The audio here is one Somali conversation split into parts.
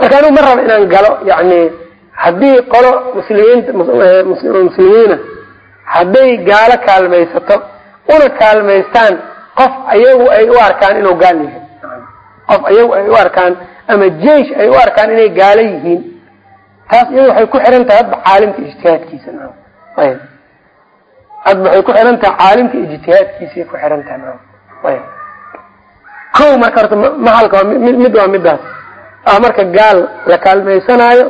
marka anigu ma raba inaan galo yani haddii qolo muslimiinta muslimiina hadday gaalo kaalmaysato una kaalmaystaan qof ayagu ay u arkaan inuu gaal yahay. Qof ayagu ay u arkaan ama jeish ay u arkaan inay gaalo yihiin. Taas iyada waxay ku xiran tahay hadba caalimka ijtihaadkiisa. Ayb hadba waxay ku xiran tahay caalimka ijtihaadkiisay ku xiran tahay. Ayb ko marka horta mahalka mid waa midaas a marka gaal la kaalmaysanaayo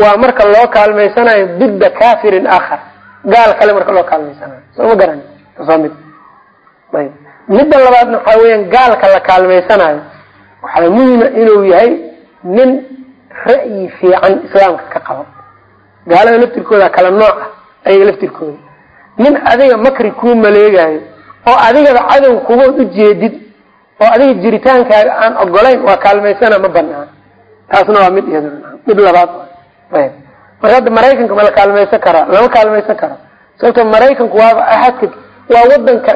waa marka loo kaalmaysanayo didda kafirin aakhar. Gaal kale marka loo kaalmaysanayo soo ma garan? Ayb midda labaadna waxaa weeyaan gaalka la kaalmaysanayo waxaa muhima inuu yahay nin ra'yi fiican islaamka ka qabo. Gaalada laftirkooda kala nooc ah ayaga laftirkooda. Nin adiga makri kuu maleegayo oo adigaba cadow kugood u jeedid oo adiga jiritaankaaga aan ogolayn waa kaalmaysana ma banaan taasna waa mid mid labaad. Ayb. Marka hadda maraykanka ma la kaalmaysan karaa lama kaalmaysan karo sababto maraykanku waaba axadka waa wadanka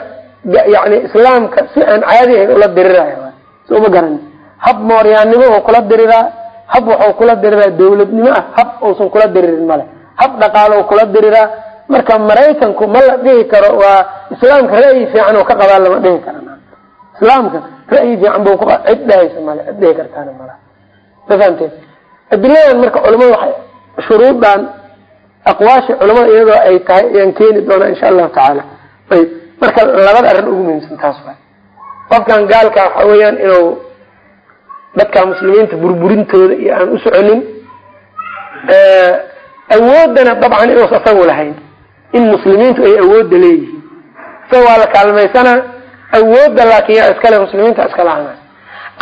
yani islaamka si aan caadi ahayn ula dirirayo soo ma garani hab mooryaannimo oo kula diriraa hab waxau kula diriraa dawladnimo ah hab uusan kula diririn male hab dhaqaalo kula diriraa marka maraykanku ma la dhihi karo waa islaamka ra'yi fiican oo ka qabaa lama dhihi kara islaamka ra'yi fiican bu cid dhahaysa male cid dhihi kartaana mala ma fahamteen. Adiladan marka culamada waxay shuruudan aqwaasha culamada iyadoo ay tahay ayaan keeni doonaa insha allahu tacaala. Ayb marka labada arrin ugu muhiimsan taas waay. Qofkan gaalka waxa weeyaan inuu dadka muslimiinta burburintooda iyo aan u soconin awoodana dabcan inuusa asagu lahayn. In muslimiintu ay awoodda leeyihiin. Isaga waa la kaalmaysanaa awoodda laakin yaa iskale muslimiinta iska laana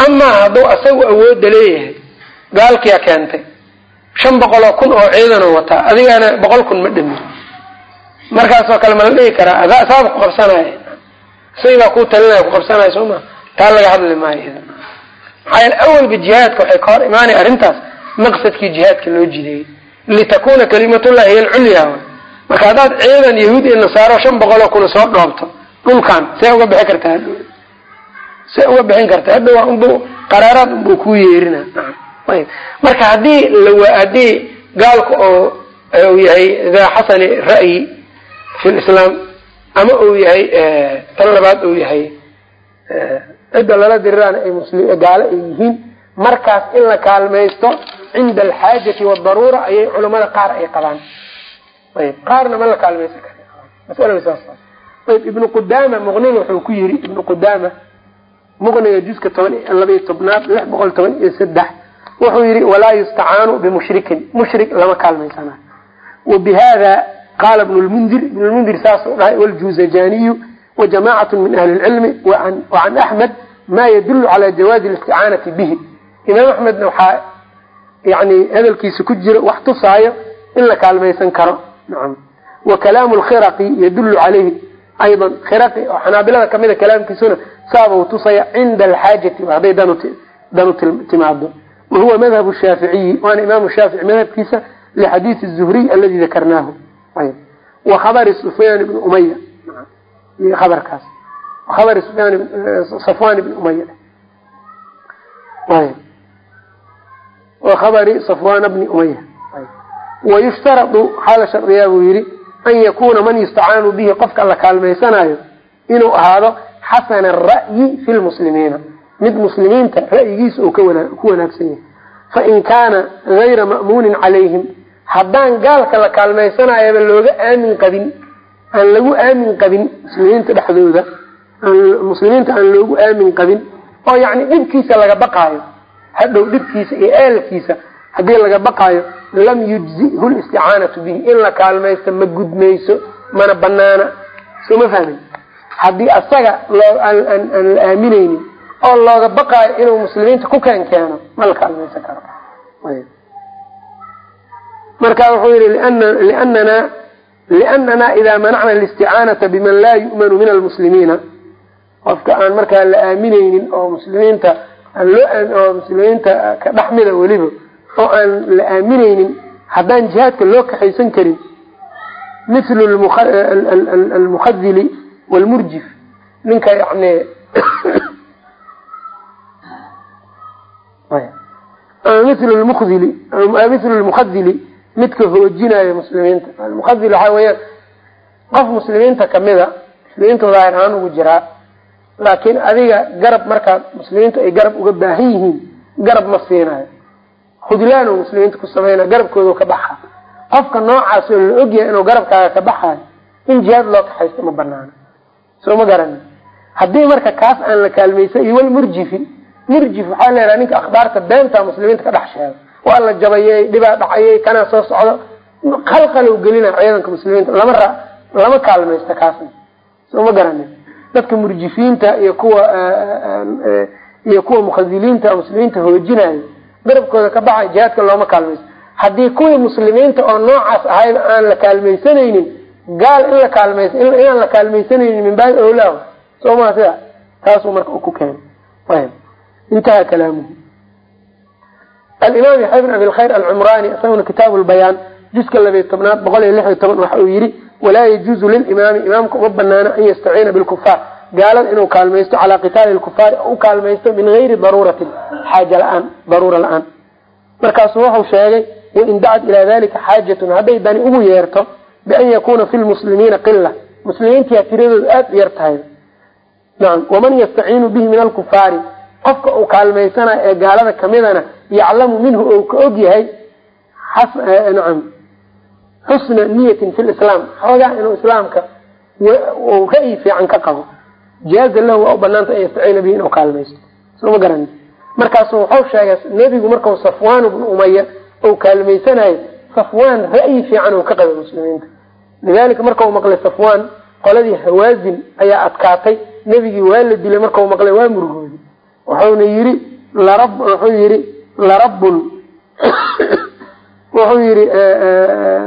amaa hadduu asagu awoodda leeyahay gaalkiyaa keentay. shan boqol oo kun oo ciidanoo wataa adigana boqol kun ma dhamin markaasoo kale ma la dhihi karaa saaba ku qabsanaya isagaa kuu talinaya ku qabsanaya soo ma taa laga hadli maayo maxaa awalba jihaadka waxay ka hor imaanaya arrintaas maqsadkii jihaadka loo jideeyey. Litakuna kalimatullahi hiy alculya marka haddaad ciidan yahuud iyo nasaaro shan boqol oo kuna soo dhoobto dhulkan see uga bixi kartaa hadhow see uga bixin karta hadda waa unbu qaraaraad unbuu kuu yeerina. Ayb marka haddii la haddii gaalku oo uu yahay daa xasani ra'yi fi lislaam ama uu yahay tan labaad uu yahay cidda lala diriraan ay musli gaalo ay yihiin markaas in la kaalmaysto cinda alxaajati wadaruura ayay culamada qaar ay qabaan. Ayb. Qaarna ma la kaalmaysan kar masalada ayb. Ibnu qudama muqniga wuxuu ku yiri ibnu qudama muqniga juska toban laba iyo tobnaad lix boqol toban iyo saddex wuxuu yihi walaa yustacaanu bimushrikin. Mushrik lama kaalmaysana wabihada qaala ibn lmundir ibn lmundir saasuu dhahay wljuzajaniyu wajamacatu min ahli lcilmi wacan axmed ma yadulu cala jawaazi listicaanati bihi. Imaam axmedna waxaa yani hadalkiisa ku jira wax tusaayo in la kaalmaysan karo. Nacam wa kalaamu lkhiraqi yadulu calayhi. Aydan khiraqi oo xanaabilada kamida kalaamkiisuna saabau tusaya cinda alxaajati hadday danu timaado wahuwa madhabu shaaficiyi waana imaamu shaafici madhabkiisa lixadiisi zuhriy aladi dakarnaahu wa khabari sufyaan ibni umaya abarkaas abari sufyaan safwan ibni umaya wa khabari safwana bni umaya wayushtaradu waxaa la shardiyaa buu yihi an yakuna man yustacaanu bihi qofka la kaalmaysanayo inuu ahaado xasana ara'yi fi lmuslimiina mid muslimiinta ra'yigiisa uu ku wanaagsan yahay. Fain kaana gayra ma'muunin calayhim haddaan gaalka la kaalmaysanayaba looga aamin qabin aan lagu aamin qabin muslimiinta dhexdooda muslimiinta aan loogu aamin qabin oo yani dhibkiisa laga baqaayo hadhow dhibkiisa iyo eelkiisa haddii laga baqaayo lam yujzihu listicaanatu bihi. In la kaalmaysto ma gudmayso mana banaana soo ma fahmin. Haddii asaga loo aan la aaminaynin oo looga baqaayo inuu muslimiinta ku keen keeno ma la kaalmaysan karo. Marka wuxuu yihi lianana liannana idaa manacna alisticaanata biman laa yu'manu min almuslimiina. Qofka aan markaa la aaminaynin oo muslimiinta oo muslimiinta ka dhexmida weliba oo aan la aaminaynin haddaan jihaadka loo kaxaysan karin mithlu almukhadili walmurjif. Ninka yani mil mukdili mithlu lmukhadili midka hoojinayo muslimiinta. Almukhadil waxaa weeyaan qof muslimiinta kamida muslimiinta daahir ahaan ugu jiraa. Laakiin adiga garab markaad muslimiintu ay garab uga baahan yihiin garab ma siinayo khudlaanu muslimiinta ku samayna garabkooda ka baxa. Qofka noocaas oo la ogyahay inuu garabkaaga ka baxayo in jihaad loo kaxaysto ma banaano soo ma garani haddii marka kaas aan la kaalmaysan iyo walmurjifi murjif waxaa la yidhaha ninka akhbaarta beenta muslimiinta ka dhex sheega. Waa la jabayey dhibaa dhacayay kanaa soo socdo. Qalqalow gelina ciidanka muslimiinta lama ra lama kaalmaysta kaasna. Soo ma garani dadka murjifiinta iyo kuwa iyo kuwa mukhadiliinta muslimiinta hoojinayo garabkooda ka baxay jihaadka looma kaalmaysto. Haddii kuwii muslimiinta oo noocaas ahayba aan la kaalmaysanaynin gaal in la kaalmays inaan la kaalmaysanaynin min baabi awlaa soo maa sida taasuu marka ku keenay intaha kalaamuhu alimaam yaxya bn abi lkhayr alcumrani isaguna kitaabu lbayaan juska labiy tobnaad boqol iyo lix iyo toban waxa uu yihi walaa yajuuzu lilimaami imaamka uma banaano an yastaciina bilkufaar gaalada inuu kaalmaysto calaa qitaali lkufaari u kaalmaysto min gayri daruuratin xaaja la'aan daruura la'aan markaasuu wuxuu sheegay wain dacad ilaa dalika xaajatun hadday dani ugu yeerto bian yakuna fi lmuslimiina qila muslimiintiyaa tiradooda aada u yar tahay bihi min alkufaari qofka uu kaalmaysanayo ee gaalada kamidana yaclamu minhu ou ka og yahay nacam xusna niyatin fi lislaam xoogaa inuu islaamka ra'yi fiican ka qabo. Jaaza lahu waa u banaanta an yastaciina bihi inuu kaalmaysto. Soo ma garani. Markaasu wuxuu sheegay nebigu markau safwaan bnu umaya ou kaalmaysanayo safwaan ra'yi fiican uu ka qabay muslimiinta. Lidalika markau maqlay safwaan qoladii hawaazin ayaa adkaatay. Nebigii waa la dilay markau maqlay waa murgoodi wuxuuna larab wuxuu yihi larabun wuxuu yihi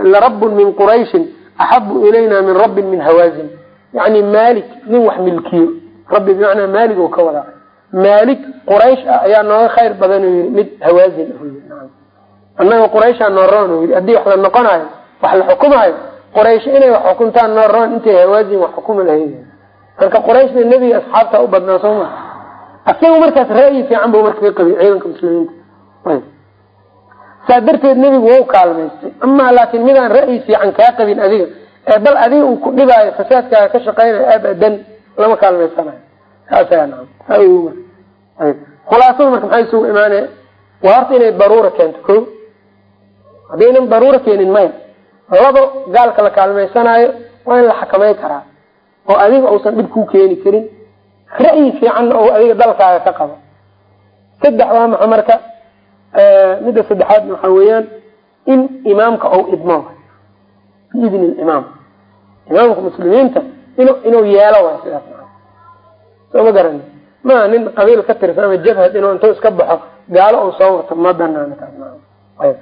larabun min qurayshin axabu ilayna min rabbin min hawaazin yani malik nin wax milkiyo. Rabbi bimacnaa malig oo ka wadaa malik quraysh ah ayaa nooga khayr badan yii mid hawaazin annaga qurayshaa nooroon yii haddii wax la noqonayo wax la xukumayo quraysh inay wax xukuntaan nooroon intay hawaazin wax xukumi lahayd. Marka qurayshna nebiga asxaabta u badnaa soo ma asaga markaas ra'yi fiican bu marka ka qabay ciidanka muslimiinta. Saa darteed nebigu wau kaalmaystay. Amaa laakiin midaan ra'yi fiican kaa qabin adiga ee bal adiga uu ku dhibaayo fasaadkaaga ka shaqaynayo abadan lama kaalmaysanayo khulaasada marka maxay isugu imaanaya waa horta inay daruura keento. Ko haddaynan daruura keenin maya labo gaalka la kaalmaysanaayo waa in la xakamay karaa oo adiga uusan dhib ku keeni karin ra'yi fiicanna oo adiga dalkaaga ka qabo. Saddex waa maxa marka midda saddexaad waxa weeyaan in imaamka ou idmo. Biidni limaam imaamka muslimiinta inu inuu yeelo waay sidaas soo ma garani maa nin qabiil ka tirsan ama jabhad inuu intuu iska baxo gaalo uu soo wato ma banaano taas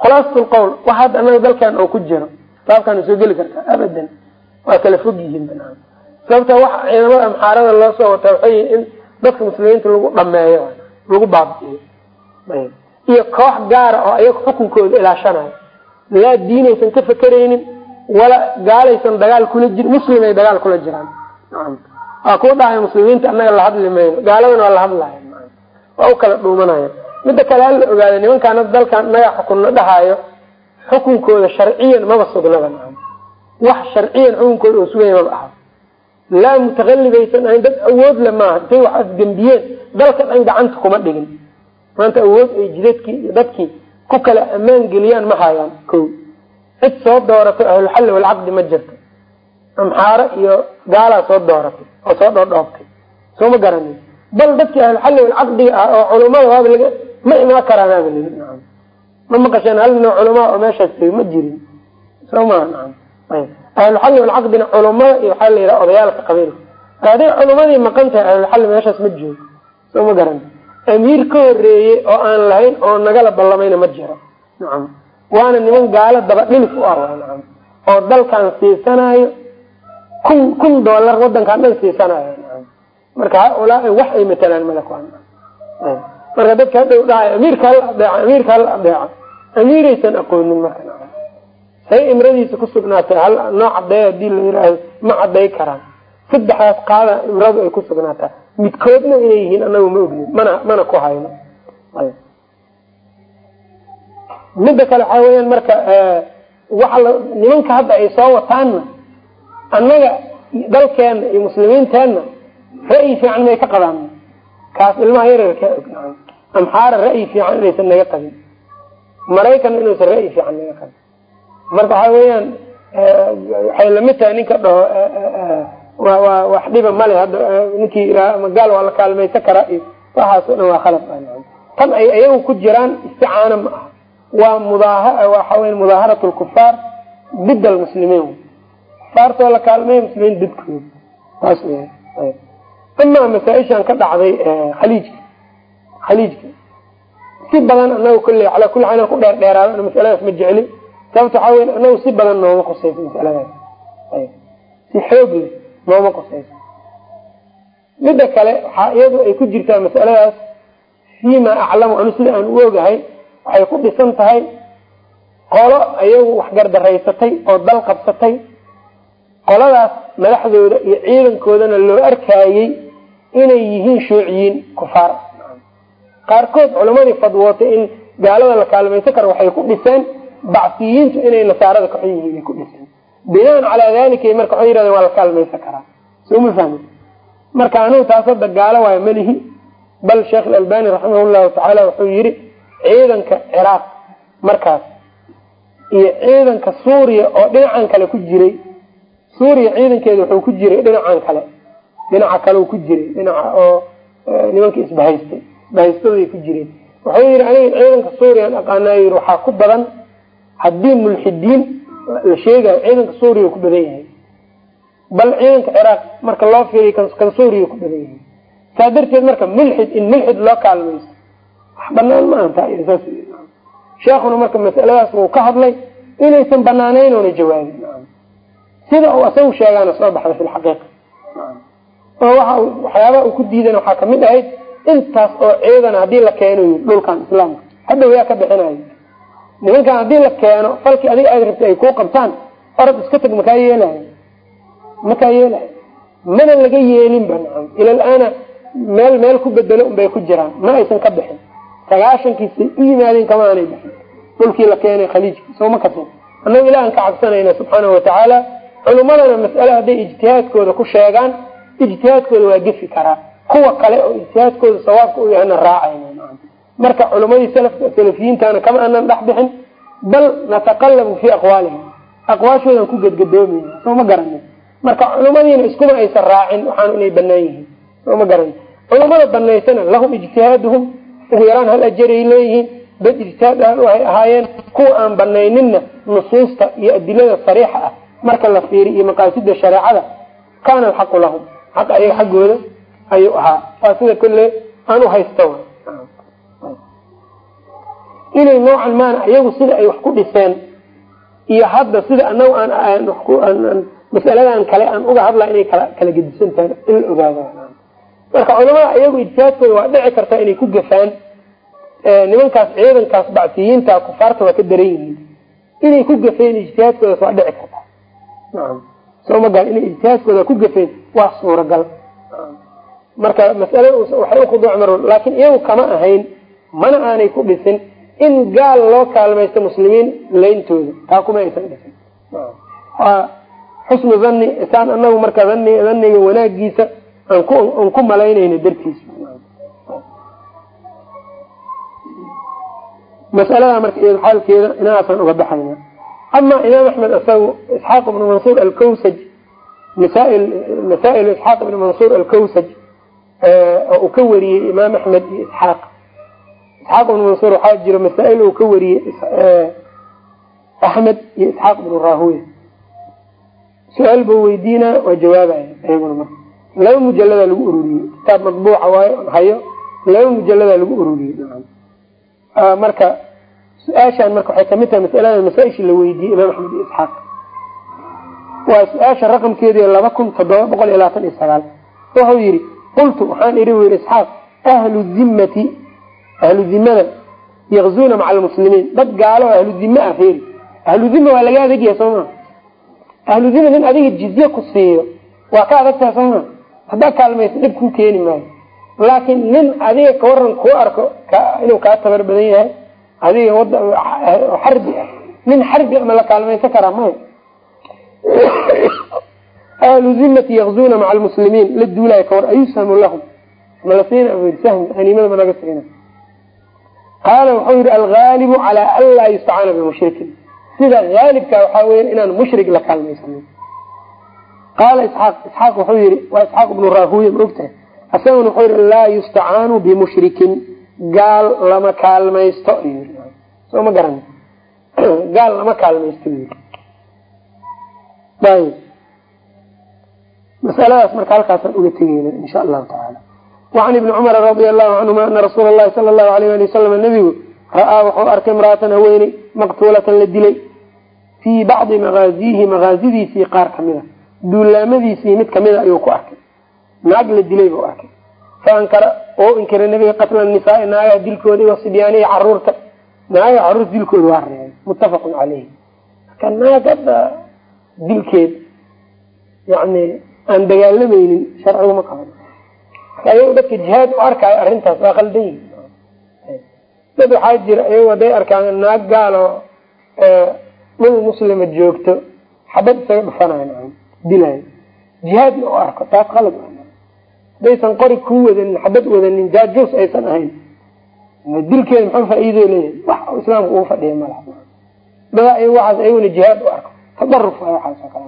khulaasatu lqowl wax hadda dalkan oo ku jiro baabkaan soo geli kartaa abadan. Waa kala fog yihiin banaan sababta waxa ciidamada amxaarada loo soo wataa waxay in dadka muslimiinta lagu dhameeyo lagu baabi'iyo iyo koox gaara oo ayaga xukunkooda ilaashanayo. Laa diinaysan ka fakeraynin wala gaalaysan dagaal kula jir muslim ay dagaal kula jiraan. Waa kuwa dhahay muslimiinta annaga la hadli mayno. Gaaladana waa la hadlaya waa u kala dhuumanaya midda kale hala ogaada nimankaana dalkan naga xukunna dhahaayo xukunkooda sharciyan maba sugnaba. Wax sharciyan xukunkooda oo sugaya maba aha laa mutaqalibaysan ahayn dad awood le maaha intay wax asgembiyeen dalka dhan gacanta kuma dhigin. Maanta awood ay jidadkii iyo dadkii ku kala ammaan geliyaan ma hayaan ko cid soo dooratay ahlulxalli walcaqdi ma jirto. Amxaaro iyo gaalaa soo dooratay oo soo dhoodhoobtay. Soo ma garanin bal dadkii ahlulxalli walcaqdiga ah oo culumada waaba laga ma imaa karaanaaba lii naam ma maqasheen hal noo culamaa oo meeshaas tegi ma jirin. Soo naam ahlulxalli walcaqdina culumada iyo waxaa la yidhaha odayaalka qabiilka hadday culumadii maqan tahay ahlulxalli meeshaas ma joogo soo ma garan. Amiir ka horeeyey oo aan lahayn oo nagala ballamayna ma jiro. Nacam waana niman gaalo daba dhilif u ah nacam oo dalkan siisanayo kun kun dollar wadankaan dhan siisanayo nacam marka haulaai wax ay matalaan malak marka dadka hadhow dhahay amiirka hala adeeco amiirka hala adeeco amiiraysan aqoonin marka say imradiisa ku sugnaatay hal noo cadeey haddii la yiraahdo ma caday karaan. Saddexdaas qaada imradu ay ku sugnaataa midkoodna inay yihiin anagu ma ognin mana mana ku hayno. Midda kale waxaa weyaan marka waxa la nimanka hadda ay soo wataanna annaga dalkeena iyo muslimiinteenna ra'yi fiican may ka qabaan. Kaas ilmaha yaryarka amxaara ra'yi fiican inaysan naga qabin. Maraykanna inuusan ra'yi fiican naga qabin marka waxaa weeyaan waxay la mid tahay ninka dhaho wa wax dhiba male hadda ninkii magaal waa la kaalmaysan karaa iyo waxaas dhan waa khalad. Tan ay ayagu ku jiraan isticaano ma aha. Waa mudaa waxa weya mudaaharat lkufaar did almuslimiin kufaartoo la kaalmeeya muslimiin didkooda taas amaa masaa-ishan ka dhacday khaliijka. Khaliijka. Si badan anaga kolley calaa kulli xaal ku dheer dheeraado masaladaas ma jeclin sababta waxaa weya anagu si badan nooma qusayso masaladaas si xoog leh nooma qusayso midda kale waxaa iyadu ay ku jirtaa masaladaas fima aclamu anu sida aan u ogahay waxay ku dhisan tahay qolo ayagu waxgardaraysatay oo dal qabsatay. Qoladaas madaxdooda iyo ciidankoodana loo arkaayey inay yihiin shuuciyiin kufaar. Qaarkood culamadii fadwootay in gaalada la kaalmaysan karo waxay ku dhiseen bacsiyiintu inay nasaarada kaxun yihiin ay ku dhiseen binaan calaa dalika marka waxay yidhahdeen waa la kaalmaysan karaa. Soo ma fahmi marka anugu taas hadda gaalo waayo melihi bal sheekh alalbani raximah llahu tacaala wuxuu yihi ciidanka ciraaq markaas iyo ciidanka suuriya oo dhinacan kale ku jiray suuriya ciidankeeda wuxuu ku jiray dhinacan kale. Dhinaca kale ku jiray dhinaca oo nimanka isbahaystay isbahaystooday ku jireen wuxuu yihi aniga ciidanka suuriyan aqaanay waxaa ku badan haddii mulxidiin la sheegayo ciidanka suuriya ku badan yahay. Bal ciidanka ciraaq marka loo fiiriy kan suuriya ku badan yahay. Saa darteed marka mulxid in mulxid loo kaalmayso wax banaan maaha tasaas sheekuna marka masaladaas wuu ka hadlay inaysan banaaneyn oona jawaabin. Sida uu asagu sheegaana soo baxday fi lxaqiiqa oo waxa waxyaabaha uu ku diidan waxaa ka mid ahayd intaas oo ciidan haddii la keeno dhulkan islaamka. Hadhow yaa ka bixinayo nimankan haddii la keeno falkii adiga aad rabtay ay kuu qabtaan orod iska tag makaa yeelayo makaa yeelayo mana laga yeelinba nacam. Ilalaana meel meel ku bedelo unbay ku jiraan. Ma aysan ka bixin. Sagaashankiisay u yimaadeen kama aanay bixin. Dhulkii la keenay khaliijka sooma kasin annagu ilahan ka cabsanayna subxaanahu watacaala culummadana mas'ale hadday ijtihaadkooda ku sheegaan ijtihaadkooda waa gefi karaa. Kuwa kale oo ijtihaadkooda sawaabka u yahana raacayna marka culimadii salafiyiintana kama aanan dhex bixin bal nataqallabu fii aqwaalihim. Aqwaashoodan ku gedgadoomayna soo ma garanin. Marka culimadiina iskuma aysan raacin waxaan inay banaan yihiin soo ma garanin. Culimada banaysana lahum ijtihaaduhum ugu yaraan hal ajaray leeyihiin dad ijtihaad ahlu hay ahaayeen kuwa aan banayninna nusuusta iyo adilada sariixa ah. Marka la fiiriy iyo maqaasida shareecada kaana alxaqu lahum. Xaq ayaga xaggooda ayuu ahaa. Waa sida kolle aan u haysta inay noocan maana ayagu sida ay wax ku dhiseen iyo hadda sida anagu masaladan kale aan uga hadla inay kala gedisan tahay in la ogaado marka culamada ayagu ijtihaadkooda waa dhici kartaa inay ku gafaan nimankaas ciidankaas bacsiyiinta kufaarta waa ka daran yihiin. Inay ku gafeen ijtihaadkoodaas waa dhici kartaa naam. Soo ma gal inay ijtihaadkooda ku gafeen waa suuragal. Marka masala waxay ukhuduuc mar laakiin iyagu kama ahayn mana aanay ku dhisin in gaal loo kaalmaysto muslimiin leyntooda taa kuma aysan dhisin. Waa xusnu dhanni isaan anagu marka dani dhaniga wanaagiisa aan ku malaynayna dartiisa masalada marka iyado xaalkeeda inaasaan uga baxayna. Ama imaam axmed isagu isxaaq ibnu mansuur alkawsaj masail masaa'il isxaaq ibni mansuur alkawsaj oo uu ka wariyey imaam axmed iyo isxaaq isxaaq ibnu mansuur waxaa jiro masaa'il uu ka wariyey axmed iyo isxaaq ibnu rahuya su'aal buu weydiinaa waa jawaabaya iyaguna marka laba mujaladaa lagu ururiyey kitaab matbuuca waayo hayo laba mujaladaa lagu ururiyey marka su'aashan marka waxay ka mid tahay masalada masaaisha la weydiiyey imaam axmed iyo isxaaq waa su'aasha raqamkeedu laba kun toddoba boqol iyo labaatan iyo sagaal wuxuu yihi qultu waxaan idhi bu yii isxaaq ahlu dimmati ahlu dimada yakzuuna maca almuslimiin. Dad gaalo oo ahlu dime ah feeri ahlu dima waa laga adegyahay soo maa nin adiga jizye ku siiyo waa ka adagtaha soo maa haddaa kaalmaysa dhib kuu keeni maayo. Laakiin nin adiga kawaran kuu arko inuu kaa tabar badan yahay adiga wada xarbi ah nin xarbi ama la kaalmaysan karaa maya ahlu zimati yakzuuna maca almuslimiin. La duulaya kawar ayushamu lahum. Mala siina bu yii sahmi haniimada managa siina qaala wuxuu yihi algaalibu calaa an laa yustacaana bimushrikin sida haalibka waxaa weya inaan mushrik la kaalmaysanin. Qaala isxaaq isxaaq wuxuu yihi waa isxaaq ibnu rahuya ma ogtahay? Isaguna wuxuu yihi laa yustacaanu bimushrikin gaal lama kaalmaysto soo ma garan gaal lama kaalmaysto masaladaas marka halkaasaan uga tegeyna insha allahu tacaala wacan ibni cumara radia allahu canhuma ana rasuula llahi sala allahu alayh ali wasalam nabigu ra'aa wuxuu arkay imra'atan haweeney maqtuulatan la dilay fii bacdi makaaziihi makaazidiisii qaar kamida duulaamadiisii mid kamida ayuu ku arkay naag la dilay buu arkay faankara oo inkiray nabiga qatla nisaai naagaha dilkooda iyo sibyaanihi carruurta naagaha carruurta dilkooda waa reebay muttafaqun caleyhi marka naag hadda dilkeed yani aan dagaalamaynin sharcigu ma qaban marka ayago dadka jihaad u arkaayo arrintaas waa qaldan yihi dad waxaa jira ayago haday arkaan naag gaalo dhul muslima joogto xabad isaga dhufanayo dilaayo jihaadna u arko taas qalad hadaysan qori kuu wadanin xabad wadanin jaajuus aysan ahayn. Dilkeeda muxuu faa-iido leeyahay wax islaamka ugu fadhiya malaha. Dadaa ay waxaas ayaguna jihaad u arko. Tadaruf waay waxaas oo kale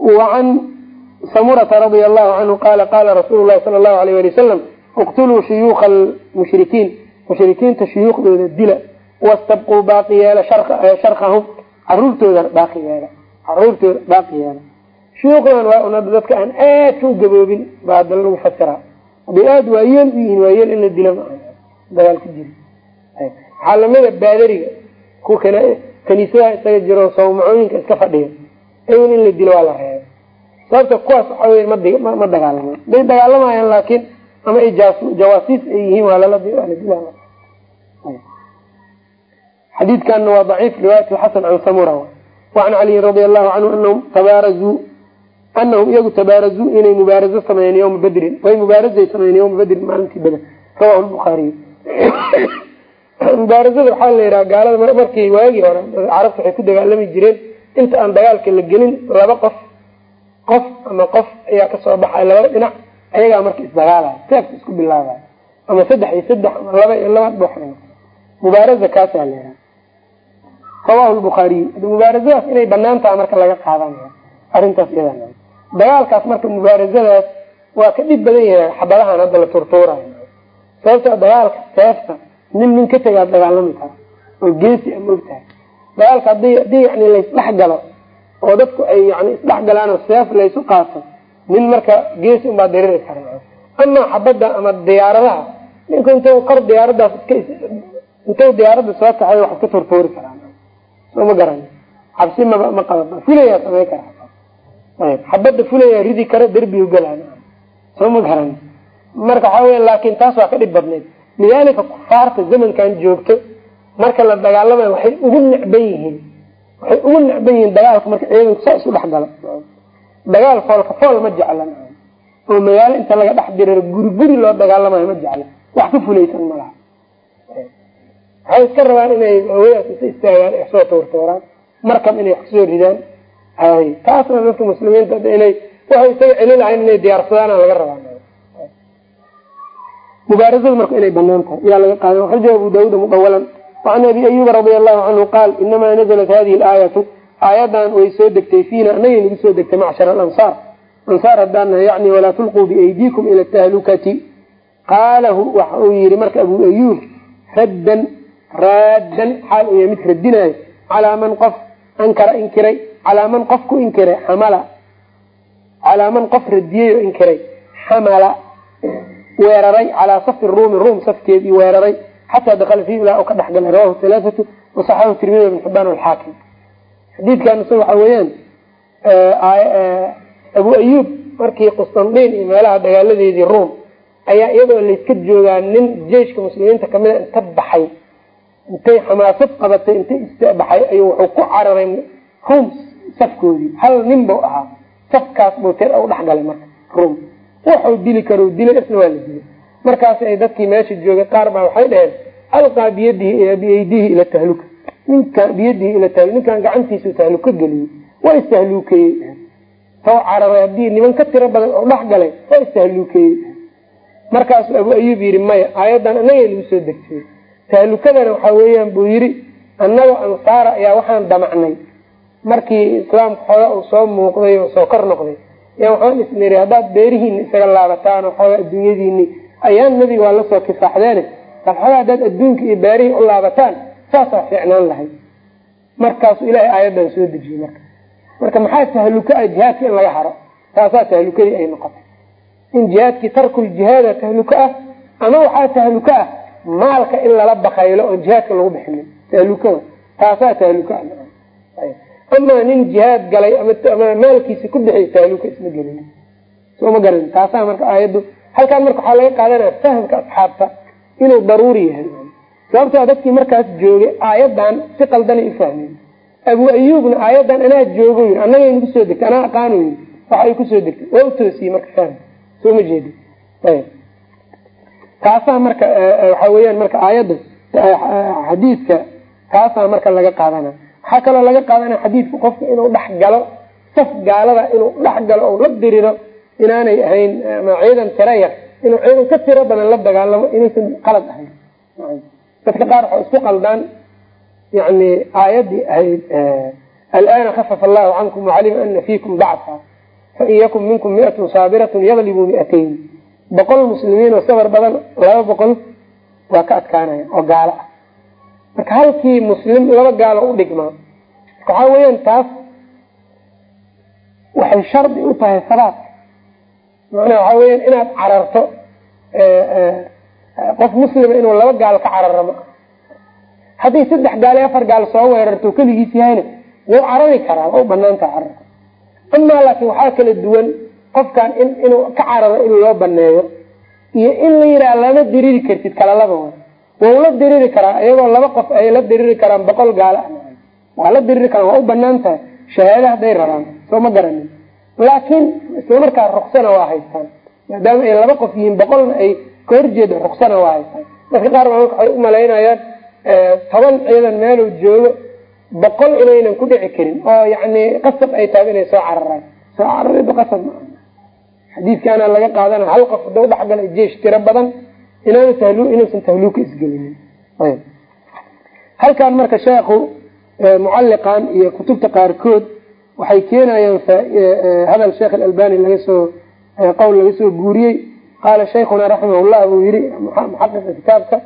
wacan samurata radia allahu canhu qaala qaala rasuulu lahi sala allahu alayh ali wasalam iqtuluu shuyuuka almushrikiin mushrikiinta shuyuukhdooda dila wastabquu baaqi yeela sharkahum caruurtooda baaqi yeela caruurtooda baaqi yeela shuyuukhdan waa un hadda dadka aan aadka u gaboobin baa hadda lagu fasiraa haday aada waayeel u yihiin waayeel in la dila ma aha dagaal ku jiri waxaa lamida baadariga kuwa kaniisadaha isaga jiro iska fadhiya sababta kuwaas waxa wey ma ma dagaalama day dagaalamayaan laakiin ama ay jawaasiis ay yihiin waa lala xadiidkanna waa daciif riwaayat xasan can samura wacan caliyin radia allahu canhu anahum tabaarazuu anahum iyagu tabaarazuu inay mubaarazo sameeyeen yawma badrin. Way mubaarazay sameeyeen yawma badrin maalintii bader rawahu lbukhaariy mubaarazada waxaa la yidhaha gaalada markii waagii hore carabta waxay ku dagaalami jireen inta aan dagaalka la gelin laba qof qof ama qof ayaa ka soo baxay labada dhinac ayagaa marka isdagaalaya seefka isku bilaabaya ama saddex iyo saddex ama laba iyo laba doox mubaaraza kaasaa la yidhaha rawahu lbukhaariy mubaarazadaas inay banaan taha marka laga qaadanaya arrintaas iyada dagaalkaas marka mubaarazadaas waa ka dhib badan yahay xabadahan hadda la turtuurayo sababta dagaalka seefta nin nin ka tegaa dagaalami kara oo geesi a maogtahay dagaalka haddii yani laysdhex galo oo dadku ay yani isdhex galaan oo seef laysu qaato nin marka geesi unbaa diriri kara ama xabadda ama diyaaradaha ninku intu kor diyaaradaas iska intuu diyaaradda soo kaxay wax iska turtuuri karaa soo ma garan. Cabsi maba ma qaba. Fulayaa samey kara xabadda fulayaa ridi kara derbigu galaa soo ma garan. Marka waxaa weya laakin taas waa ka dhib badnayd. Lidaalika kufaarta zamankan joogto marka la dagaalamayo waxay ugu necban yihiin waxay ugu necban yihiin dagaalka marka ciidanku saa isu dhex galo dagaal foolka fool ma jeclan. Oo magaalo inta laga dhex diriro guri guri loo dagaalamayo ma jecla wax ka fulaysan ma laha. Waxay iska rabaan inay hawadaas isa istaagaan ay soo tuurtuuraan markab inay wax ka soo ridaan. Hay taasna dadka muslimiinta inay waxay isaga celin lahayn inay diyaarsadaan laga rabaa mubaarazada marka inay bannaan tahay ayaa laga qaaday. Akrajahu abu daawuud mudawalan wacan abi ayuba radia allahu canhu qaal inamaa nazalat hadihi alaayatu aayadan way soo degtay fiina anagay nagu soo degtay macshar alansaar ansaar haddaan nahay yani walaa tulquu biaydiikum ila tahlukati qaalahu waxa uu yihi marka abu ayuub raddan raaddan xaal uu yahay mid radinaayo calaa man qof ankara inkiray calaa man qof ku inkiray xamala calaa man qof radiyey oo inkiray weeraray calaa safi ruumi weeraray xataa dakala fiihi ilaa ka dhexgalay rawahu halaathatu wasaxahu tirmidi ibn xibaan alxaakim xadiidkan isaga waxaa weeyaan abu ayuub markii qustandiin iyo meelaha dagaaladeedii ruum ayaa iyadoo layska joogaa nin jeiska muslimiinta kamida inta baxay intay xamaasad qabatay intay istabaxay ayuu wuxuu ku cararay ruum safkoodii hal nin buu ahaa safkaas buu tir u dhexgalay marka ruum wuxuu dili karo dilay isna waa la dilay markaas ay dadkii meesha joogay qaar baa waxay dhaheen alqaa biyadihi biyaydihi ila tahluka. Ninkan biyadihi ila ninkan gacantiisu tahluka geliyey waa istahluukeeyey soo cararay haddii niman ka tiro badan oo dhex galay waa istahluukeeyey markaasuu abu ayuub yidhi maya aayaddan annaga lagu soo degtiyey tahlukadana waxaa weeyaan buu yidhi annagoo ansaara ayaa waxaan damacnay. Markii islaamka xooga uu soo muuqday oo soo kor noqday ayaa waxaan isniri haddaad beerihiini isaga laabataan oo xooga adduunyadiini ayaan nebiga waa la soo kifaaxdeene bal xooga haddaad adduunka iyo beerihii u laabataan saasaa fiicnaan lahay. Markaasuu ilaahay aayaddan soo dejiyey marka. Marka maxaa tahluka ah jihaadka in laga haro? Taasaa tahlukadii ay noqotay. In jihaadkii tarkul jihaada tahluka ah ama waxaa tahluka ah maalka in lala bakaylo oon jihaadka lagu bixinin. Tahlukada taasaa tahluka ah. Amaa nin jihaad galay ama maalkiisa ku bixiy tahluka isma gelin. Soo ma garan taasaa marka aayaddu halkaan marka waxaa laga qaadanaya fahamka asxaabta inuu daruuri yahay. Sababtoo dadkii markaas joogay aayadan si qaldanay ufahmeen abu ayuubna aayadan anaa joogo yii annagay nagu soo degtay anaa aqaano yii waxay ku soo degtay. Waa u toosiyey marka fahm soo ma jeedi ayb. Taasaa marka waxaa weyaan marka aayadda xadiidka taasaa marka laga qaadana waxaa kaloo laga qaadanaya xadiidka qofka inuu dhex galo saf gaalada inuu dhex galo oo la diriro inaanay ahayn ama ciidan tira yar inuu ciidan ka tiro badan la dagaalamo inaysan qalad ahayn. Dadka qaar waxay isku qaldaan yani aayadii ahayd alana kafafa allahu cankum wacalima ana fiikum dacfa fain yakun minkum miatun saabiratun yadlibuu miatayn. Boqol muslimiin oo sabar badan laba boqol waa ka adkaanaya oo gaalo ah. Marka halkii muslim laba gaalo u dhigmaa marka waxaa weyaan taas waxay shardi u tahay sabaat macnaa waxaa weyaan inaad cararto qof muslima inuu laba gaalo ka cararo ma. Haddii saddex gaal iyo afar gaal soo weerarto keligiis yahayna wuu carari karaa waa u banaantaha cararka amaa laakiin waxaa kala duwan qofkan in inuu ka cararo in loo baneeyo iyo in la yidhaha lama diriri kartid kala laba wa wau la diriri karaa iyagoo laba qof ay la diriri karaan boqol gaalo ah waa la diriri karaan waa u bannaan tahay shahaado hadday rabaan soo ma garanin laakiin islamarkaa ruksana waa haystaan. Maadaama ay laba qof yihiin boqolna ay ka horjeeda ruksana waa haystaan. Dadka qaar baa marka waxay u malaynayaan toban ciidan meeluu joogo boqol inaynan ku dhici karin oo yani qasab ay tahay inay soo cararaan. Soo carariba qasab ma xadiidkaana laga qaadana hal qof hadau dhexgala jeesh tiro badan inuusan tahluuka isgelinin. Halkan marka sheekhu mucalliqan iyo kutubta qaarkood waxay keenayaan hadal sheekh alalbani laga soo qowl laga soo guuriyey. Qaala shaykhuna raximahullah buu yihi muxaqiqa kitaabka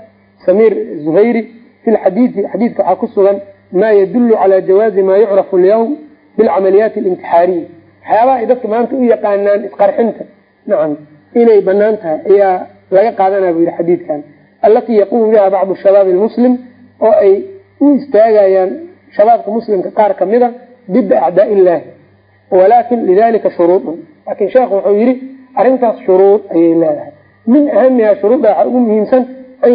samir zuhayri fi lxadiidi xadiidka waxaa ku sugan ma yadulu cala jawaazi ma yucrafu alyawm bilcamaliyaati alimtixaariya. Waxyaabaha ay dadka maanta u yaqaanaan isqarxinta nacam inay bannaan tahay ayaa laga qaadanaya buu yihi xadiidkan. Allatii yaquumu biha bacdu shabaabi lmuslim oo ay u istaagayaan shabaabka muslimka qaar kamida dida acdaa illaahi walakin lidalika shuruudun. Laakin sheekhu wuxuu yihi arrintaas shuruud ayay leedahay. Min ahamiha shuruudda waxaa ugu muhiimsan an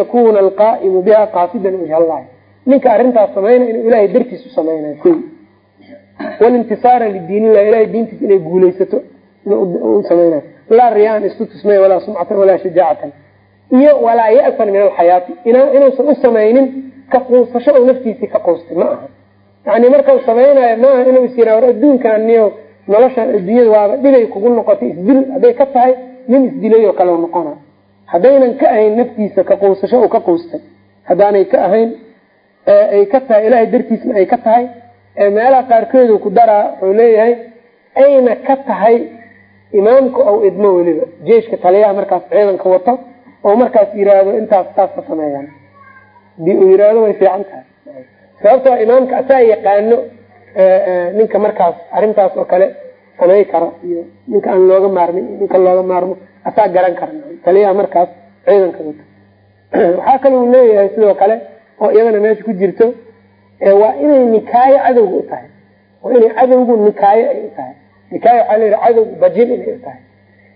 yakuna alqaa'imu biha qaasidan wajh allahi ninka arrintaas samaynaya inuu ilahay dartiis u samaynayo ko walintisaara lidiin illahi ilahay diintiisa inay guuleysato samaynayo. Laa riyaan isu tusmay walaa sumcatan walaa shajaacatan. Iyo walaa ya'san min alxayaati inuusan u samaynin ka quusasho oo naftiisii ka quustay yani markau samaynayo maaha inuu is yiraa war adduunkan niyo noloshan adduunyada waaba dhibay kugu noqotay isdil hadday ka tahay nin isdilay oo noqona. Haddaynan ka ahayn naftiisa ka quusasho uu ka quustay. Haddaanay ka ahayn ay ka tahay ilahay dartiisna ay ka tahay meelaha qaarkoodu ku daraa wuxuu leeyahay ayna ka tahay imaamka ou idmo weliba. Jeeshka taliyaha markaas ciidanka wato oo markaas yiraahdo intaas taas sameeyaan. Hadii uu yiraahdo way fiican tahay sababtoo imaamka asaa yaqaano ninka markaas arrintaas oo kale samay karo iyo ninka aan looga maarmin ninka looga maarmo asaa garan kara taliyaha markaas ciidanka wato waxaa kale uu leeyahay sidoo kale oo iyadana meesha ku jirto waa inay nikaayo cadowga u tahay. Waa inay cadowgu nikaayo ay u tahay. Nikaayo waxaa leeyahay cadowga bajin inay u tahay.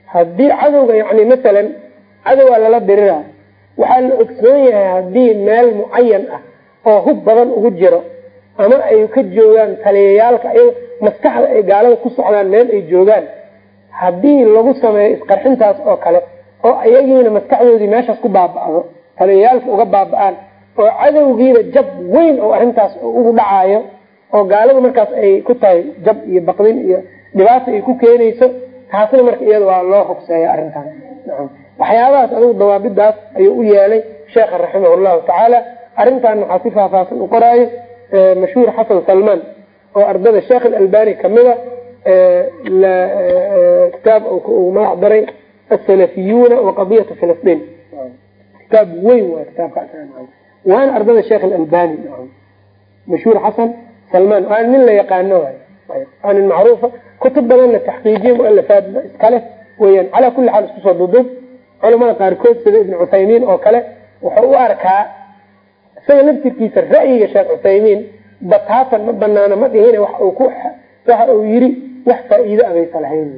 Haddii cadowga yani masalan cadowgaa lala dirira waxaa la ogsoon yahay haddii meel mucayan ah oo hub badan ugu jiro. Ama ay ka joogaan taliyayaalka iy maskaxda ay gaalada ku socdaan meel ay joogaan. Haddii lagu sameeyo isqarxintaas oo kale oo iyagiina maskaxdoodii meeshaas ku baaba'do taliyayaalka uga baaba-aan oo cadowgiiba jab weyn oo arrintaas ugu dhacaayo oo gaalada markaas ay ku tahay jab iyo baqdin iyo dhibaata ay ku keenayso taasna marka iyada waa loo rugseeya arrintaan waxyaabahaas adigu dawaabidaas ayuu u yeelay sheekha raximah llahu tacaala arrintaana waxaa si faahfaahsan u qoraayo mashhuur xasan salmaan oo ardada sheekh alalbani kamida kitaab magac daray asalafiyuuna wa qadiyatu filistiin kitaab weyn waa kitaabkaas waana ardada sheekh alalbani mashhuur xasan salmaan waana nin la yaqaano waa nin macruufa kutub badanna taxqiijiye mualafaad iskale weyaan calaa kulli xaal isku soo duduub culamada qaarkood sida ibn cuthaymiin oo kale wuxuu u arkaa isaga laftirkiisa ra'yiga sheekh cuthaymiin bataatan ma banaano ma dhihin waxa uu yiri wax faa-iido abaysa lahayn.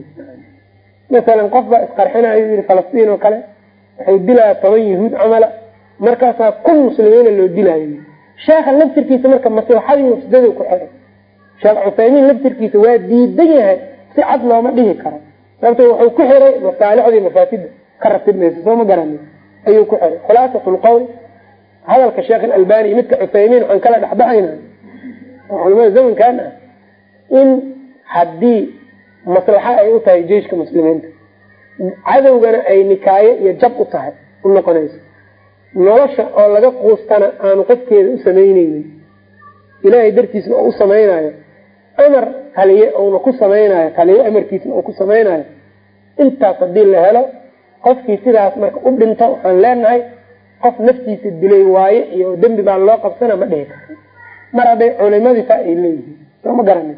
Masalan qof baa isqarxinayo yii falastiin oo kale wuxuu dilaya toban yahuud camala markaasaa kun muslimiina loo dilaayo. Sheekha laftirkiisa marka maslaxadii mufsidada ku xiray sheekh cuthaymiin laftirkiisa waa diidan yahay si cad looma dhihi karo. Sababto wuxuu ku xiray masaalixdii mafaasida ka ratibmaysa soo ma garani ayuu ku xiray khulaasat hadalka sheekh alalbani iyo midka cuthaymiin waxaan kala dhexbaxayna oo culamada zamankan ah in haddii maslaxa ay u tahay jeiska muslimiinta cadowgana ay nikaayo iyo jab u tahay u noqonayso. Nolosha oo laga quustana aanu qofkeeda u samayneynin ilaahay dartiisna oo u samaynayo. Amar taliye uuna ku samaynayo taliye amarkiisna uu ku samaynayo. Intaas haddii la helo qofkii sidaas marka u dhinto waxaan leenahay qof naftiisa dilay waaye iyo dembi baa loo qabsana ma dhihi karo mar hadday culimadii ay leeyihiin soo ma garani.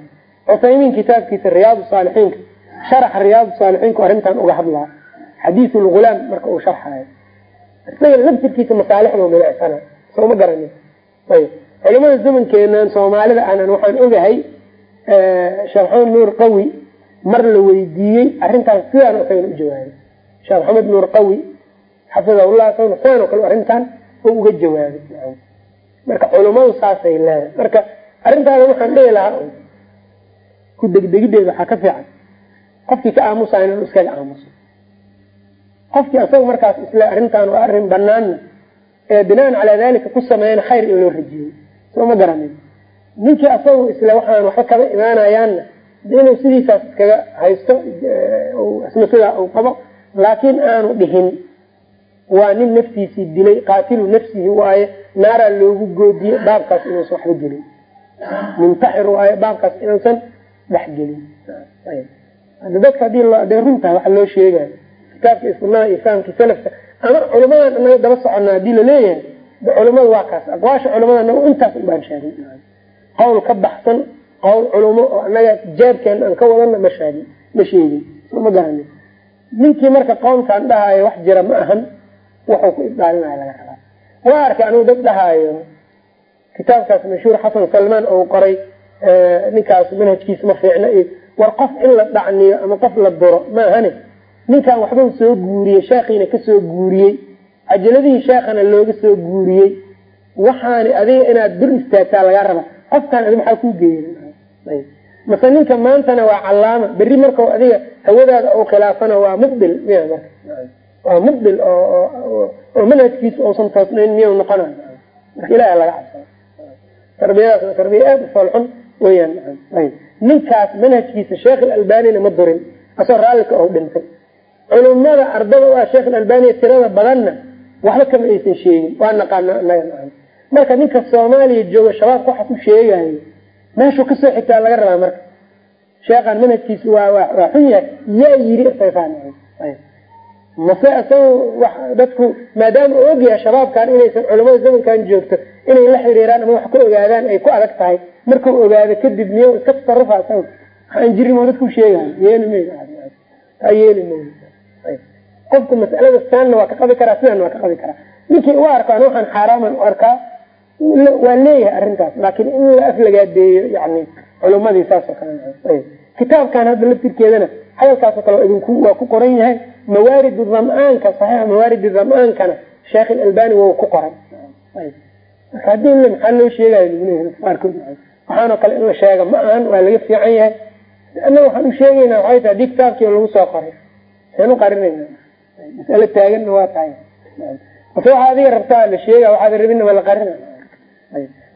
Cuthaymiin kitaabkiisa riyaadu saalixiinka sharaxa riyaadu saalixiinku arrintan uga hadlaa. Xadiis lgulaam marka uu sharxayo isaga laftirkiisa masaalixdu milicsana soo ma garani. Ayb culamada zamankeenan soomaalida anan waxaan ogahay sheekh maxamed nuur qawi mar la weydiiyey arrintaas sidaan isagana u jawaabay. Sheekh maxamed nuur qawi xafidahullah isagana sidaan oo kale arrintan oo uga jawaabay marka culamadu saasay leedahay. Marka arrintaada waxaan dhihi lahaa ku degdegideeda waxaa ka fiican. Qofkii ka aamusayo inuu iskaga aamuso. Qofkii asaga markaas isle arrintan waa arrin banaanna ee binaan calaa dalika ku sameeyana khayr in loo rajiyey soo ma garanin ninkii asagu isle waxaan waxba kaba imaanayaanna inuu sidiisaas iskaga haysto isna sidaa uu qabo laakiin aanu dhihin waa nin naftiisii dilay qaatilu nafsihi waaye naaraa loogu goodiye baabkaas inuusan waxba gelin muntaxir waaye baabkaas inuusan dhex gelin. Hada dadka aday runtaha waxa loo sheegayo kitaabka sunada iyo fahamkii salafka ama culamadan anaga daba socona haddii la leeyahay culamada waa kaas. Aqwaasha culamada anaga intaas un baan sheegin qowl ka baxsan qowl culumo oo anaga jaabkeena aan ka wadana ma sheegin ma sheegin ma garanin ninkii marka qowlkaan dhahaayo wax jira ma ahan wuxuu ku ibdaalinaya laga rabaa waa arkay anugu dad dhahaayo kitaabkaas mashhuur xasan salmaan ou qoray ninkaas manhajkiisa ma fiicna war qof in la dhacniyo ama qof la duro maahane ninkan waxbau soo guuriyey sheekhiina ka soo guuriyey cajaladihii sheekhana looga soo guuriyey waxaani adiga inaad dur istaagtaa lagaa raba qofkaan adi maxaa kuu geeya mase ninka maantana waa calaama berri markau adiga hawadaada u khilaafana waa mubdil miya marka waa mubdil oo manhajkiisa uusan toosnayn miya noqona marka ilaah laga cabsado tarbiyadaasna tarbiya aada u foolxun weyaan ninkaas manhajkiisa sheekh alalbanina ma durin asoo raallika oo dhintay. Culumada ardada u ah sheekh alalbaniya tirada badanna waxba kama aysan sheegin. Waa naqaana anaga marka ninka soomaaliya jooga shabaabka waxaas u sheegayo meeshuu ka soo xigtaa laga rabaa marka. Sheekhaan manhajkiisa waa xun yahay. Yaa yiri mase isaga dadku maadaama u ogyahay shabaabkan inaysan culamada zamankan joogto inay la xiriiraan ama wax ka ogaadaan ay ku adag tahay. Markau ogaado kadib miya iska tasarufa isaga waxaan jirin oo dadku sheegayo yeeli maytaa yeeli may qofku masalada saanna waa ka qabi karaa sidaana waa ka qabi karaa. Ninkii u arko an waxaan xaaraaman u arkaa waa leeyahay arrintaas laakiin in la aflagaadeeyo yani culumadii saasoo kale. Kitaabkan hadda laftirkeedana hadalkaasoo kale idinku waa ku qoran yahay mawaarid dam-aanka saxiixa mawaarid dam-aankana sheekh ilalbani waa ku qoray. Maxaa loo sheegayo qaarkood waxaanoo kale in la sheega ma ahan waa laga fiican yahay. Annaga waxaan u sheegaynaa waxay tahay kitaabkii lagu soo qoray. Seen u qarinayna masale taaganna waa tahay. Base waxaa adiga rabtaa la sheega waxaad rabinna waa la qarina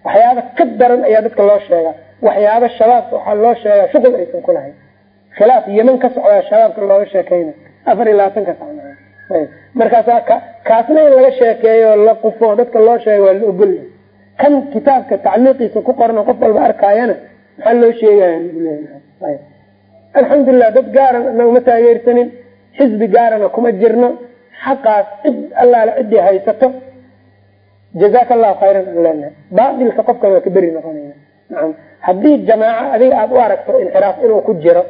waxyaaba ka daran ayaa dadka loo sheegaa. Waxyaaba shabaabka waxaa loo sheegaa shuqul aysan ku lahayn. Khilaaf yeman ka socdaa shabaabka looga sheekeyna afar iyo labaatanka markaasa kaasna in laga sheekeeyo la qufo dadka loo sheega waa la ogolya kan kitaabka tacliiqiisa ku qoran qof walba arkaayana maxaa loo sheegaya alxamdulilah dad gaaran ana uma taageersanin xisbi gaarana kuma jirno. Xaqaas cid allaala ciddii haysato. Jazaka allahu khayran an leenahay. Baatilka qofkan waa ka beri noqonayna nacam haddii jamaaco adiga aada u aragto inxiraaf inuu ku jiro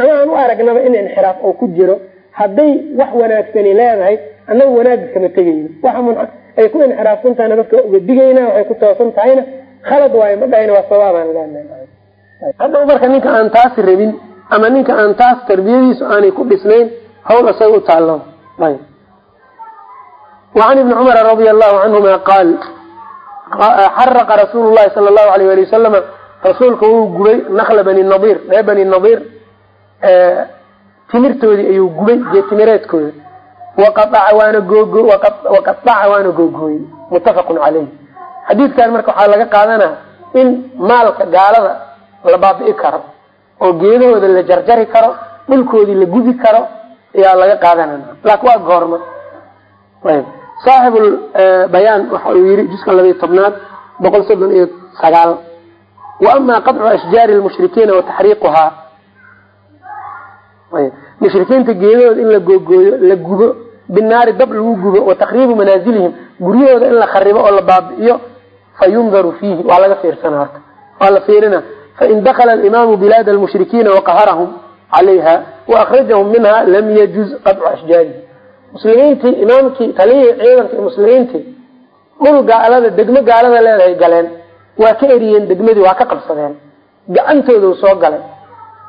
ama aan u aragnaba in inxiraaf uu ku jiro hadday wax wanaagsani leedahay annaga wanaagga kama tegayno waxa ay ku inxiraafsan tahayna dadka uga digayna waxay ku toosan tahayna khalad waayo ma dhahayna waa sawaabaan leenahay hadda marka ninka aan taas rabin ama ninka aan taas tarbiyadiisu aanay ku dhisnayn hawl isaga u taallo. Wacan ibni cumara radia allahu canhuma qaal xaraqa rasuulu llahi sala allahu alayh ali wasalama rasuulka wuu gubay nakla bani nadiir ree bani nadiir timirtoodii ayuu gubay geetimireedkooda waqaaca waana googo waqaaca waana googooyey. Muttafaqun caleyh xadiidkan marka waxaa laga qaadanaa in maalka gaalada la baabi'i karo oo geedahooda la jarjari karo dhulkoodii la gubi karo ayaa laga qaadanana laakin waa goorma. Saaxibul bayaan waxa uu yihi juska labayo tobnaad boqol soddon iyo sagaal. Wa ama qadcu ashjaari lmushrikiina wa taxriiquhaa mushrikiinta geedahooda in la googooyo la gubo binaari dab lagu gubo wa takriibu manaazilihim guryahooda in la kharibo oo la baabi'iyo fa yundaru fiihi. Waa laga fiirsana horta. Waa la fiirina. Fain dakala alimaamu bilaada almushrikiina waqaharahum calayha waakrajahum minha lam yajuz qadcu ashjaarihi. Muslimiintii imaamkii taliyihii ciidanka muslimiintii dhul gaalada degmo gaalada leedahay galeen. Waa ka eriyeen degmadii waa ka qabsadeen. Gacantooda soo galay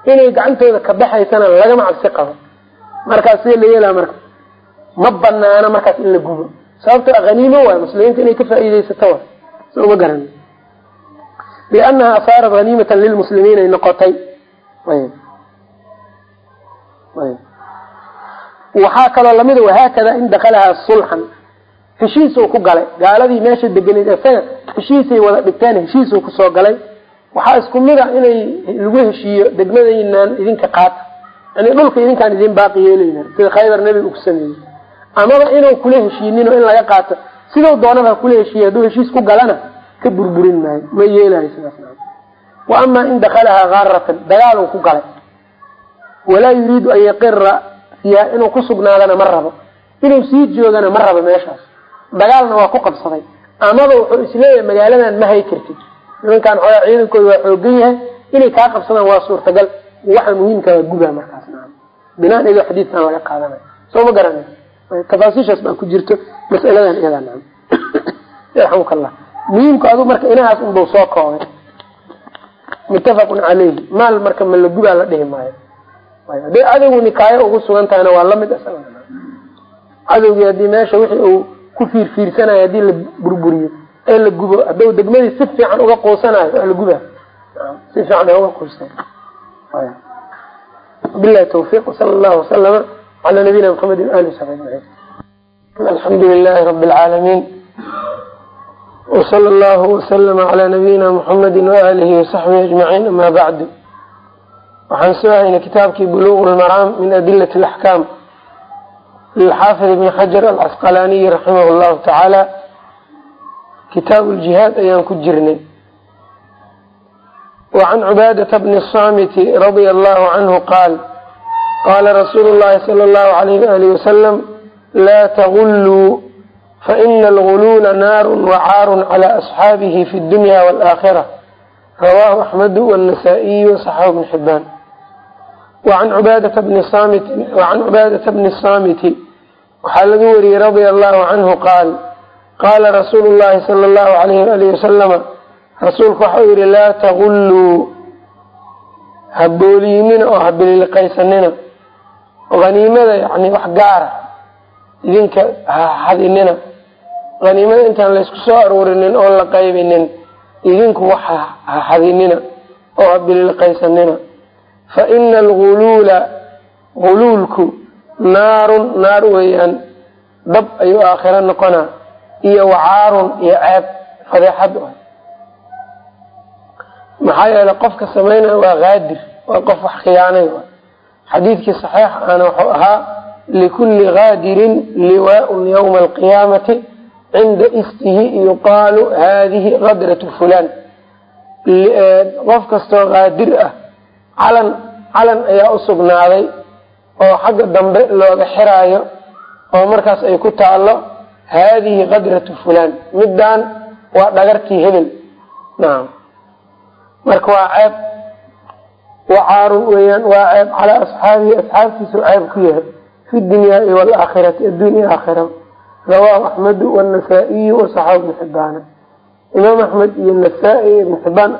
inay gacantooda ka baxaysana lagama cabsi qabo. Markaas see la yeelaa marka ma banaana markaas in la gubo. Sababto haniimo waay muslimiinta inay ka faa'iideysato wa so uma garan. Liannaha asaarat haniimatan lilmuslimiin ay noqotay. Waxaa kaloo lamida wahaakada in dakalahaa sulxan. Heshiisuu ku galay. Gaaladii meesha deganeyd isaga heshiisay wada dhigteen heshiisuu ku soo galay waxaa isku mid a inay lagu heshiiyo degmadaynaan idinka qaata yani dhulka idinkaan idin baaqi yeelayna sida khaybar nebiga ku sameeyey. Amaba inuu kula heshiinino in laga qaato sidau doonaba kula heshiiya hadduu heshiis ku galana ka burburin maayo ma yeelayo sidaas wa amaa in dakalahaa kaaratan dagaaluu ku galay. Walaa yuriidu an yaqira fiiha inuu ku sugnaadana ma rabo. Inuu sii joogana ma rabo meeshaas. Dagaalna waa ku qabsaday. Amaba wuxuu is leeyahay magaaladan ma hay kartid nimankaan xoogaa ciidankooda waa xoogan yahay inay kaa qabsadaan waa suurtagal. Waxa muhiimka waa guba markaas binaan iyadoo xadiidkan laga qaadanayo soo ma garana tafaasiishaas baa ku jirto masaladan iyadaa naam. Yarxamuka allah muhiimku marka inahaas unbau soo koobay. Muttafaqun caleyhi maal marka ma la gubaa la dhihi maayo? Hadday cadowgu nikaayo ugu sugan tahayna waa la mid isaga cadowgii haddii meesha wixii uu ku fiirfiirsanayo haddii la burburiyo ee la gubo hadduu degmadii si fiican uga quusanayo waa la gubaa si fiican uga quusa bilahi tawfiq wsala allahu wasalama cala nabiyina mxamedi waali sabi ajmaciin alxamdu lilahi rabi lcaalamiin wsala allahu waslama cala nabiyina muxamedi waalihi wasaxbihi ajmaciin ama bacdu waxaan soo haynay kitaabkii buluq lmaraam min adilat alaxkaam lilxaafid ibni xajar alcasqalaaniyi raximah llahu tacaala kitaabu ljihaad ayaan ku jirnay. Wacan cubaadata bni samiti radia allahu canhu qaal qaala rasuulu llahi sala allahu alayh waalihi wasalam laa tagulluu faina alguluula naarun wacaarun cala asxaabihi fi dunya waalaakhira rawahu axmedu wannasaa'iyu wasaxahu bni xibaan wacan cubaadata bni samiti wacan cubaadata bni saamiti waxaa laga wariyey radia allahu canhu qaal qaala rasuulu llahi sala allahu alayhi waalihi wasalama rasuulku waxau yihi laa tagulluu habooliinina oo habililiqaysanina haniimada yani wax gaara idinka hahadinina haniimada intaan laysku soo aruurinin oo la qaybinin idinku wax hahadinina oo habililiqaysanina fa ina alguluula guluulku naarun naar weeyaan dab ayuu aakhiro noqonaa iyo wacaarun iyo ceeb fadeexad ah. Maxaa yeele qofka samaynaya waa qaadir waa qof wax khiyaanay xadiidkii saxiix ana wuxuu ahaa likulli qaadirin liwaaun yawma alqiyaamati cinda istihi yuqaalu hadihi qadratu fulan qof kastoo qaadir ah calan calan ayaa usugnaaday oo xagga dambe looga xiraayo oo markaas ay ku taalo haadihi qadratu fulan middaan waa dhagartii hebel nacam marka waa ceeb wacaarun weyaan waa ceeb calaa asxaabihi asxaabtiisu ceeb ku yahay fi dunyaai waalaakhirati addunya aakhira rawaahu axmedu wanasaa-iyu wasaxaab ibnu xibaana imaam axmed iyo nasaa-i ibn xibaan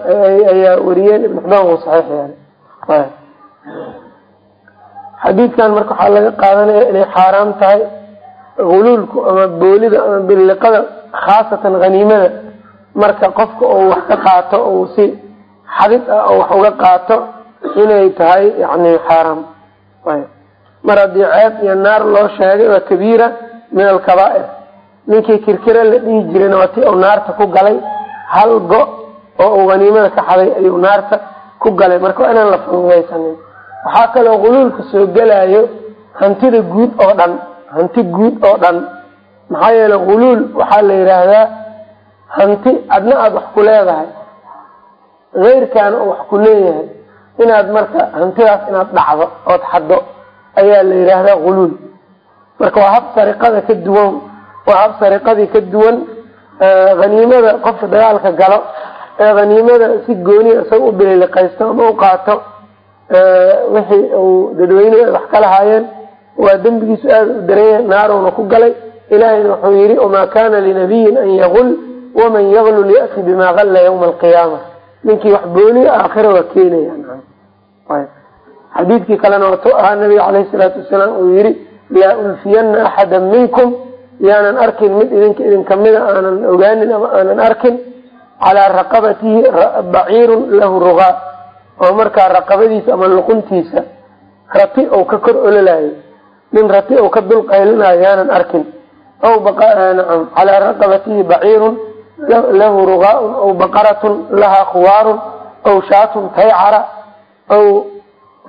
ayaa wariyeen ibn xibaan waa saxiix xadiidkan marka waxaa laga qaadanaya inay xaaraam tahay huluulku ama boolida ama biliqada khaasatan haniimada marka qofka uu wax ka qaato uu si xadid ah oo wax uga qaato inay tahay yani xaaraam. Mar haddii ceeb iyo naar loo sheegay waa kabiira min alkabaa'ir ninkii kirkira la dhihi jirayna waa ti uu naarta ku galay hal go oo uu haniimada ka xaday ayuu naarta ku galay. Marka waa inaan la fududaysanin waxaa kaloo huluulka soo gelayo hantida guud oo dhan hanti guud oo dhan. Maxaa yeele huluul waxaa la yidhaahdaa hanti adna aada wax ku leedahay. Keyrkaana uu wax ku leeyahay. Inaad marka hantidaas inaad dhacdo ood xaddo ayaa la yidhaahdaa huluul marka waa hab sariqada ka duwan waa hab sariqadii ka duwan haniimada qofka dagaalka galo ee haniimada si gooniya isaga u bililiqaysto ama u qaato wixii uu dadweynuhu ay wax ka lahaayeen waa dembigiisu aada u dareenya naarowna ku galay. Ilahayna wuxuu yihi wamaa kana linabiyin an yagul waman yaglul ya'ti bima galla yawma alqiyaama. Ninkii wax booliya aakhira waa keenaya. Xadiidkii kalena waatu ahaa nabiga caleyhi salaatu wasalaam uu yihi laa ulfiyana axada minkum. Yaanan arkin mid idinka idin kamida aanan ogaanin ama aanan arkin. Calaa raqabatihi baciirun lahu rugaa. Oo markaa raqabadiisa ama luquntiisa rati ou ka kor ololayo nin rati ou ka dul qaylinayo yaanan arkin. Aw nacam calaa raqabatihi baciirun lahu rugaun aw baqaratun lahaa khuwaarun aw shaatun taycara aw